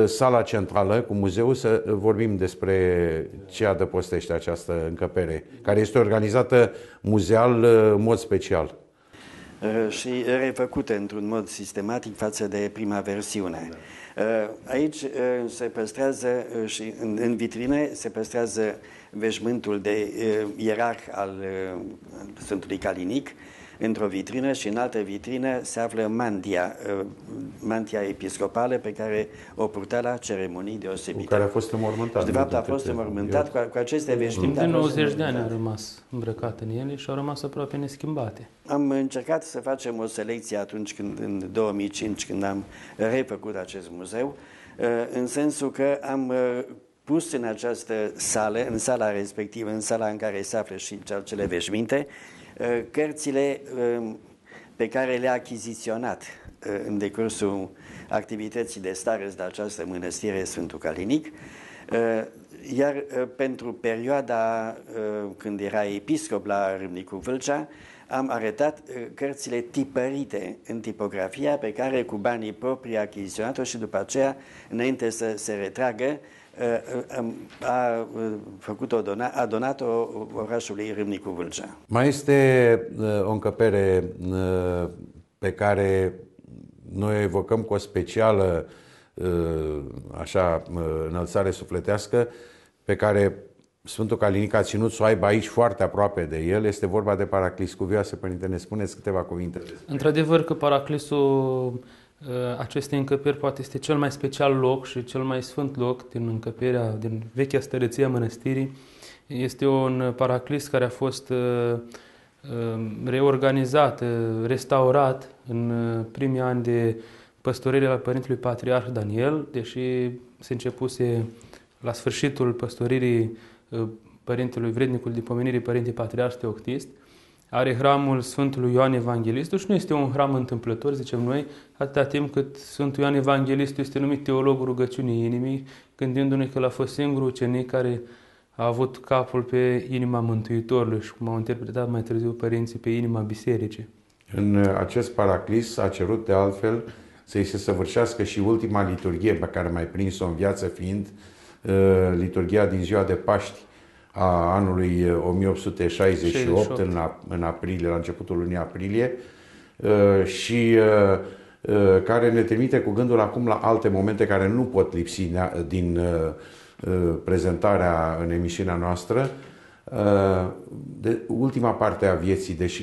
sala centrală cu muzeul să vorbim despre ce adăpostește această încăpere, care este organizată muzeal în mod special. Și refăcută într-un mod sistematic față de prima versiune. Da. Uh, aici uh, se păstrează uh, și în vitrine se păstrează veșmântul de ierarh al Sfântului Calinic, într-o vitrină și în altă vitrină se află mantia, mantia episcopală pe care o purta la ceremonii deosebite. Cu care a fost înmormântat. Și de fapt a fost înmormântat cu, cu aceste veșminte. De 90 de ani a rămas îmbrăcat în ele și au rămas aproape neschimbate. Am încercat să facem o selecție atunci când, în 2005, când am refăcut acest muzeu, în sensul că am pus în această sală, în sala respectivă, în sala în care se află și cele veșminte, cărțile pe care le-a achiziționat în decursul activității de stare de această mănăstire Sfântul Calinic, iar pentru perioada când era episcop la Râmnicu Vâlcea, am arătat cărțile tipărite în tipografia pe care cu banii proprii a achiziționat-o și după aceea, înainte să se retragă, a făcut-o, a donat-o orașului Râmnicu Vâlcea. Mai este o încăpere pe care noi evocăm cu o specială așa, înălțare sufletească, pe care Sfântul Calinic a ținut să o aibă aici foarte aproape de el. Este vorba de Paraclis Cuvioase. Părinte, ne spuneți câteva cuvinte. Într-adevăr că Paraclisul Uh, aceste încăperi poate este cel mai special loc și cel mai sfânt loc din încăperea, din vechea stărăție a mănăstirii. Este un paraclis care a fost uh, uh, reorganizat, restaurat în primii ani de păstorire al Părintelui Patriarh Daniel, deși se începuse la sfârșitul păstoririi Părintelui Vrednicul de Pomenirii Părinte Patriarh Teoctist are hramul Sfântului Ioan Evanghelistul și nu este un hram întâmplător, zicem noi, atâta timp cât Sfântul Ioan Evanghelistul este numit teologul rugăciunii inimii, gândindu-ne că l-a fost singurul ucenic care a avut capul pe inima Mântuitorului și cum au interpretat mai târziu părinții pe inima bisericii. În acest paraclis a cerut de altfel să-i se săvârșească și ultima liturghie pe care mai prins-o în viață fiind uh, liturghia din ziua de Paști, a anului 1868, în, în aprilie, la începutul lunii aprilie, uh, și uh, uh, care ne trimite cu gândul acum la alte momente care nu pot lipsi din uh, prezentarea în emisiunea noastră. De ultima parte a vieții, deci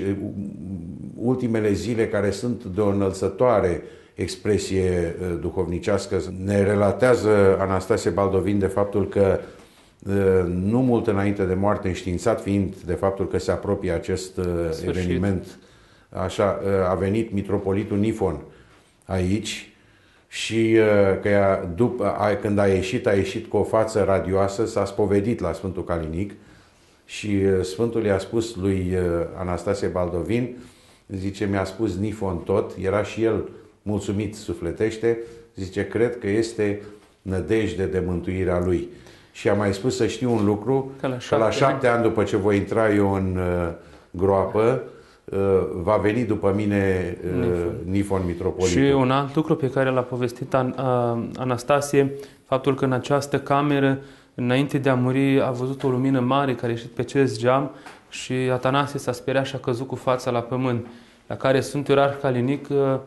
ultimele zile care sunt de o înălțătoare expresie duhovnicească, ne relatează Anastasie Baldovin de faptul că nu mult înainte de moarte, înștiințat fiind de faptul că se apropie acest Sfârșit. eveniment, așa, a venit mitropolitul Nifon aici și că ea, după, când a ieșit, a ieșit cu o față radioasă, s-a spovedit la Sfântul Calinic și Sfântul i-a spus lui Anastasie Baldovin, zice, mi-a spus Nifon tot, era și el mulțumit sufletește, zice, cred că este nădejde de mântuirea lui. Și am mai spus să știu un lucru, că la șapte, că la șapte ani după ce voi intra eu în uh, groapă, uh, va veni după mine uh, Nifon, Nifon Mitropolit. Și un alt lucru pe care l-a povestit An, uh, Anastasie, faptul că în această cameră, înainte de a muri, a văzut o lumină mare care a ieșit pe acest geam și Atanasie s-a speriat și a căzut cu fața la pământ, la care Sfântul Ierarh Calinic, uh,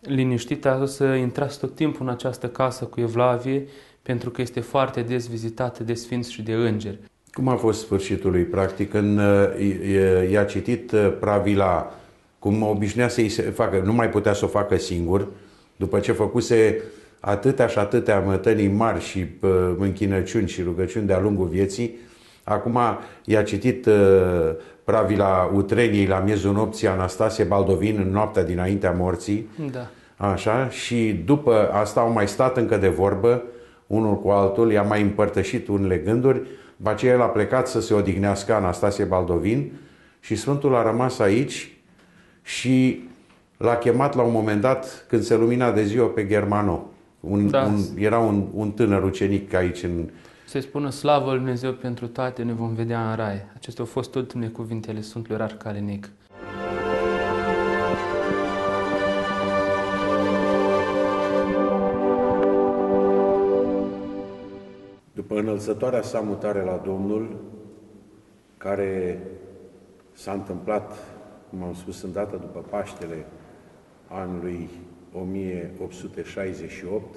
liniștit, a zis să intrați tot timpul în această casă cu Evlavie, pentru că este foarte des vizitată de sfinți și de îngeri. Cum a fost sfârșitul lui? Practic, când uh, i-a citit uh, Pravila, cum obișnuia să-i facă, nu mai putea să o facă singur, după ce făcuse atâtea și atâtea mătănii mari și uh, închinăciuni și rugăciuni de-a lungul vieții, acum i-a citit Pravila Utreniei la miezul nopții Anastasie Baldovin în noaptea dinaintea morții. Da. Așa, și după asta au mai stat încă de vorbă unul cu altul, i-a mai împărtășit unele gânduri, după aceea el a plecat să se odihnească Anastasie Baldovin și Sfântul a rămas aici și l-a chemat la un moment dat când se lumina de ziua pe Germano. Un, da. un, era un, un tânăr ucenic aici în... Se spună slavă Lui Dumnezeu pentru toate, ne vom vedea în rai. Acestea au fost ultimele cuvintele Sfântului Rar Calinic. Înălțătoarea sa mutare la Domnul, care s-a întâmplat, cum am spus, în data după Paștele anului 1868,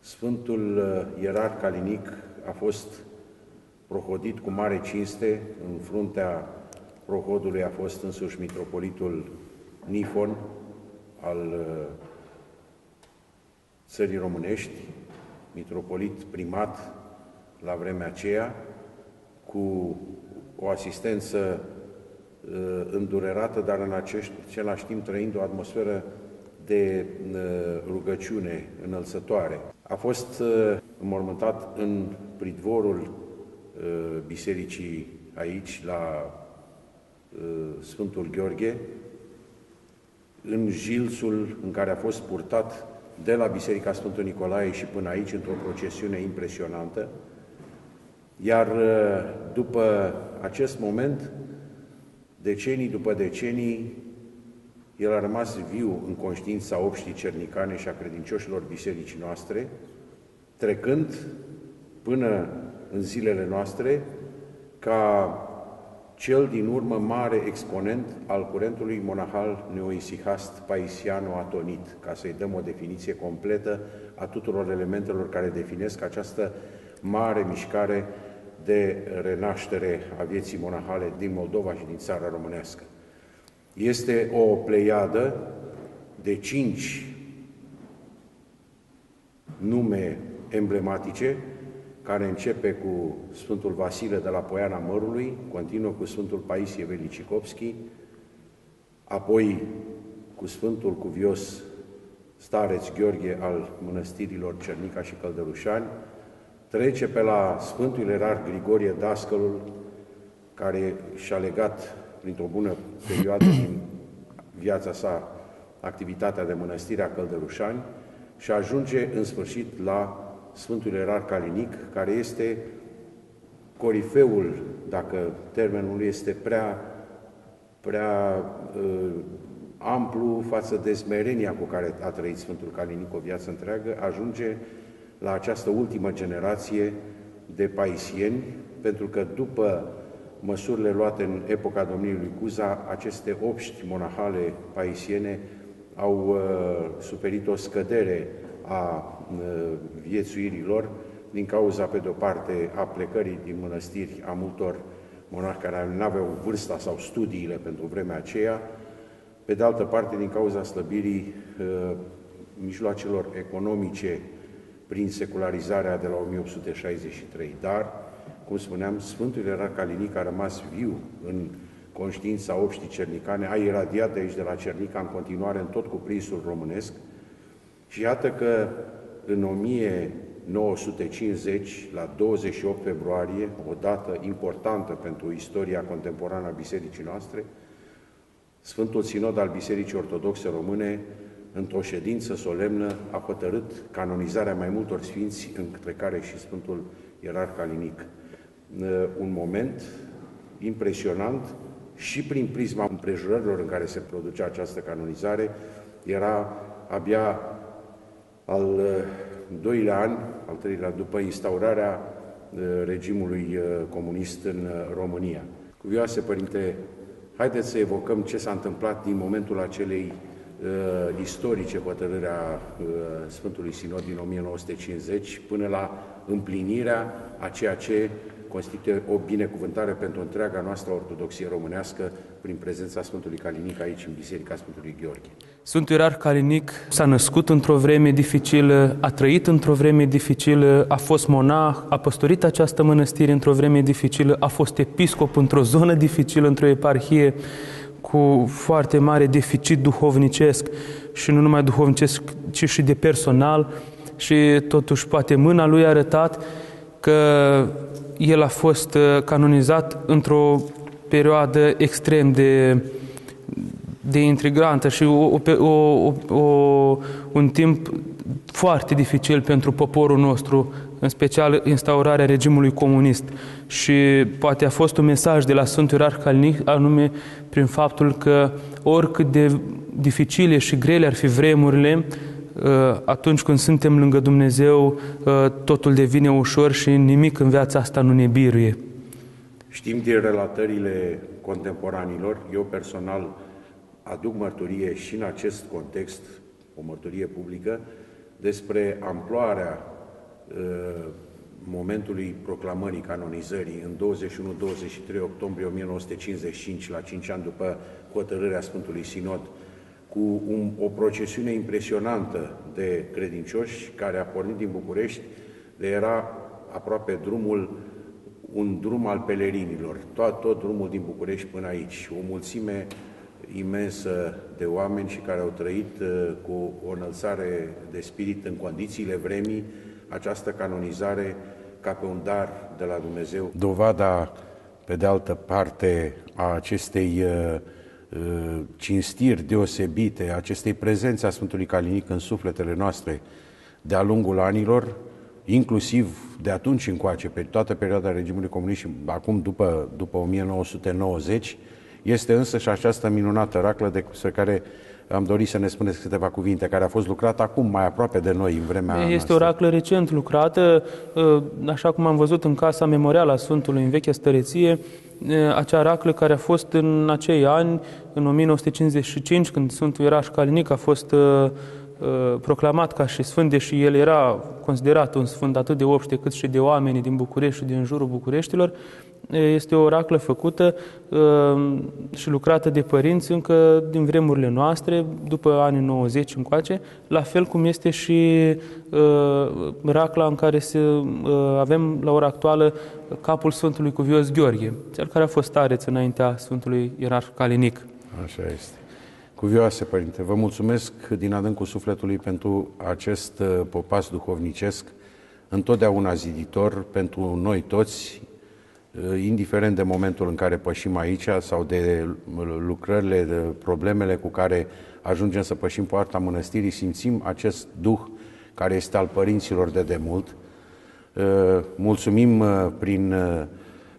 Sfântul uh, Ierar Calinic a fost prohodit cu mare cinste. În fruntea prohodului a fost însuși mitropolitul Nifon al uh, țării românești, mitropolit primat la vremea aceea, cu o asistență uh, îndurerată, dar în același timp trăind o atmosferă de uh, rugăciune înălțătoare. A fost uh, înmormântat în pridvorul uh, bisericii aici, la uh, Sfântul Gheorghe, în jilțul în care a fost purtat de la Biserica Sfântul Nicolae și până aici, într-o procesiune impresionantă. Iar uh, după acest moment, decenii după decenii, el a rămas viu în conștiința obștii cernicane și a credincioșilor bisericii noastre, trecând până în zilele noastre ca cel din urmă mare exponent al curentului monahal neoisihast paisiano-atonit, ca să-i dăm o definiție completă a tuturor elementelor care definesc această mare mișcare de renaștere a vieții monahale din Moldova și din țara românească. Este o pleiadă de cinci nume emblematice care începe cu Sfântul Vasile de la Poiana Mărului, continuă cu Sfântul Paisie Velicicovski, apoi cu Sfântul Cuvios Stareț Gheorghe al mănăstirilor Cernica și Căldărușani, trece pe la Sfântul Erar Grigorie Dascălul, care și-a legat printr-o bună perioadă din viața sa activitatea de mănăstire a Căldărușani și ajunge în sfârșit la Sfântul Erar Calinic, care este corifeul, dacă termenul este prea, prea uh, amplu față de smerenia cu care a trăit Sfântul Calinic o viață întreagă, ajunge la această ultimă generație de paisieni, pentru că după măsurile luate în epoca domniei lui Cuza, aceste obști monahale paisiene au suferit o scădere a viețuirilor din cauza, pe de-o parte, a plecării din mănăstiri a multor monarhi care nu aveau vârsta sau studiile pentru vremea aceea, pe de altă parte, din cauza slăbirii uh, mijloacelor economice prin secularizarea de la 1863. Dar, cum spuneam, Sfântul Ierarh Calinic a rămas viu în conștiința obștii cernicane, a iradiat de aici de la Cernica în continuare în tot cuprinsul românesc și iată că în 1950, la 28 februarie, o dată importantă pentru istoria contemporană a bisericii noastre, Sfântul Sinod al Bisericii Ortodoxe Române, într-o ședință solemnă, a hotărât canonizarea mai multor sfinți, între care și Sfântul Ierarh Calinic. Un moment impresionant și prin prisma împrejurărilor în care se producea această canonizare, era abia al uh, doilea an, al treilea, după instaurarea uh, regimului uh, comunist în România. Cuvioase Părinte Haideți să evocăm ce s-a întâmplat din momentul acelei uh, istorice hotărârea uh, Sfântului Sinod din 1950 până la împlinirea a ceea ce constituie o binecuvântare pentru întreaga noastră ortodoxie românească prin prezența Sfântului Calinic aici în Biserica Sfântului Gheorghe. Sfântul Ierarh Calinic s-a născut într-o vreme dificilă, a trăit într-o vreme dificilă, a fost monah, a păstorit această mănăstire într-o vreme dificilă, a fost episcop într-o zonă dificilă, într-o eparhie cu foarte mare deficit duhovnicesc și nu numai duhovnicesc, ci și de personal și totuși poate mâna lui a arătat că el a fost uh, canonizat într-o perioadă extrem de, de intrigantă și o, o, o, un timp foarte dificil pentru poporul nostru, în special instaurarea regimului comunist. Și poate a fost un mesaj de la Sfântul Ierarh Calinic, anume prin faptul că oricât de dificile și grele ar fi vremurile, Uh, atunci când suntem lângă Dumnezeu, uh, totul devine ușor și nimic în viața asta nu ne biruie. Știm din relatările contemporanilor, eu personal aduc mărturie și în acest context, o mărturie publică, despre amploarea uh, momentului proclamării canonizării în 21-23 octombrie 1955, la 5 ani după hotărârea Sfântului Sinod, cu un, o procesiune impresionantă de credincioși care a pornit din București, de era aproape drumul, un drum al pelerinilor, tot, tot drumul din București până aici, o mulțime imensă de oameni și care au trăit uh, cu o înălțare de spirit în condițiile vremii această canonizare ca pe un dar de la Dumnezeu. Dovada, pe de altă parte, a acestei uh, Uh, cinstiri deosebite, acestei prezențe a Sfântului Calinic în sufletele noastre de-a lungul anilor, inclusiv de atunci încoace, pe toată perioada regimului comunist și acum după, după 1990, este însă și această minunată raclă despre care am dorit să ne spuneți câteva cuvinte, care a fost lucrată acum mai aproape de noi, în vremea Este noastră. o raclă recent lucrată, uh, așa cum am văzut în Casa Memorială a Sfântului, în vechea stăreție, uh, acea raclă care a fost în acei ani, în 1955, când Sfântul Ierarh Calinic a fost uh, proclamat ca și sfânt, deși el era considerat un sfânt atât de obște cât și de oamenii din București și din jurul Bucureștilor, este o raclă făcută uh, și lucrată de părinți încă din vremurile noastre, după anii 90 încoace, la fel cum este și uh, racla în care se, uh, avem la ora actuală capul Sfântului Cuvios Gheorghe, cel care a fost stareț înaintea Sfântului Ierarh Calinic. Așa este. Cuvioase, Părinte, vă mulțumesc din adâncul sufletului pentru acest popas duhovnicesc, întotdeauna ziditor pentru noi toți, Uh, indiferent de momentul în care pășim aici sau de lucrările, de problemele cu care ajungem să pășim poarta mănăstirii, simțim acest duh care este al părinților de demult. Uh, mulțumim uh, prin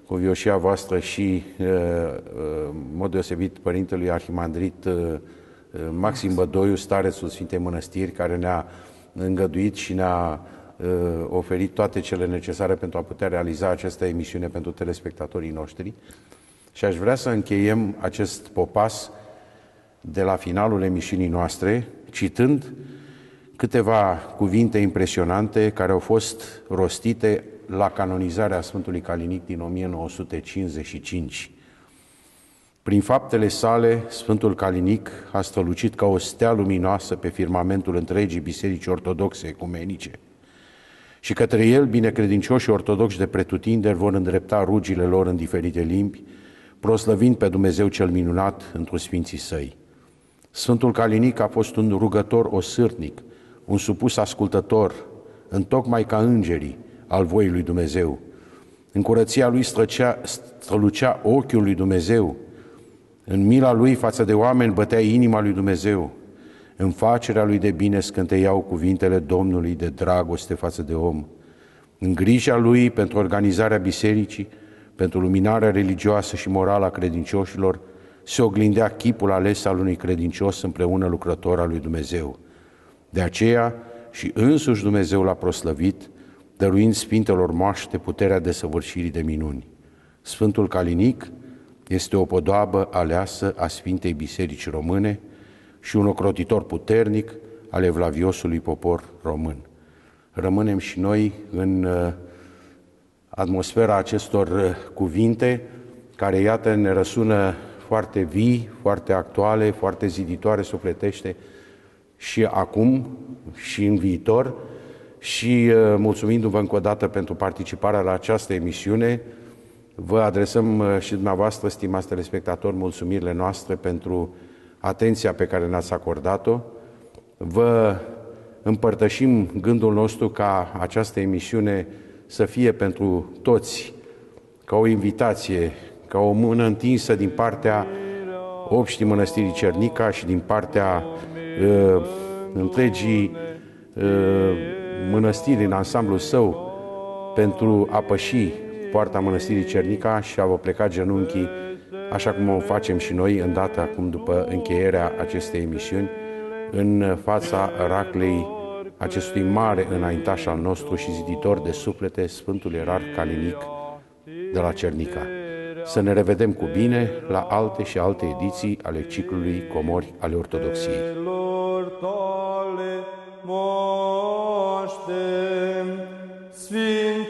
cuvioșia voastră și în mod deosebit Părintelui Arhimandrit Maxim Bădoiu, starețul Sfintei Mănăstiri, care ne-a îngăduit și ne-a Uh, oferit toate cele necesare pentru a putea realiza această emisiune pentru telespectatorii noștri. Și aș vrea să încheiem acest popas de la finalul emisiunii noastre, citând câteva cuvinte impresionante care au fost rostite la canonizarea Sfântului Calinic din 1955. Prin faptele sale, Sfântul Calinic a strălucit ca o stea luminoasă pe firmamentul întregii biserici ortodoxe ecumenice. Și către el, binecredincioși ortodoxi de pretutinderi vor îndrepta rugile lor în diferite limbi, proslăvind pe Dumnezeu cel minunat într Sfinții Săi. Sfântul Calinic a fost un rugător osârnic, un supus ascultător, întocmai ca îngerii al voii lui Dumnezeu. În curăția lui străcea, strălucea ochiul lui Dumnezeu, în mila lui față de oameni bătea inima lui Dumnezeu, în facerea lui de bine scânteiau cuvintele Domnului de dragoste față de om, în grija lui pentru organizarea bisericii, pentru luminarea religioasă și morală a credincioșilor, se oglindea chipul ales al unui credincios împreună lucrător al lui Dumnezeu. De aceea și însuși Dumnezeu l-a proslăvit, dăruind Sfintelor moaște puterea desăvârșirii de minuni. Sfântul Calinic este o podoabă aleasă a Sfintei Biserici Române și un ocrotitor puternic al evlaviosului popor român. Rămânem și noi în uh, atmosfera acestor uh, cuvinte care, iată, ne răsună foarte vii, foarte actuale, foarte ziditoare sufletește și acum și în viitor și uh, mulțumindu-vă încă o dată pentru participarea la această emisiune, vă adresăm uh, și dumneavoastră, stimați telespectatori, mulțumirile noastre pentru atenția pe care ne-ați acordat-o. Vă împărtășim gândul nostru ca această emisiune să fie pentru toți ca o invitație, ca o mână întinsă din partea obștii Mănăstirii Cernica și din partea uh, întregii uh, mănăstiri în ansamblul său pentru a păși poarta Mănăstirii Cernica și a vă pleca genunchii, așa cum o facem și noi, îndată acum după încheierea acestei emisiuni, în fața raclei acestui mare înaintaș al nostru și ziditor de suflete, Sfântul Erar Calinic de la Cernica. Să ne revedem cu bine la alte și alte ediții ale ciclului Comori ale Ortodoxiei. De Dumnezeu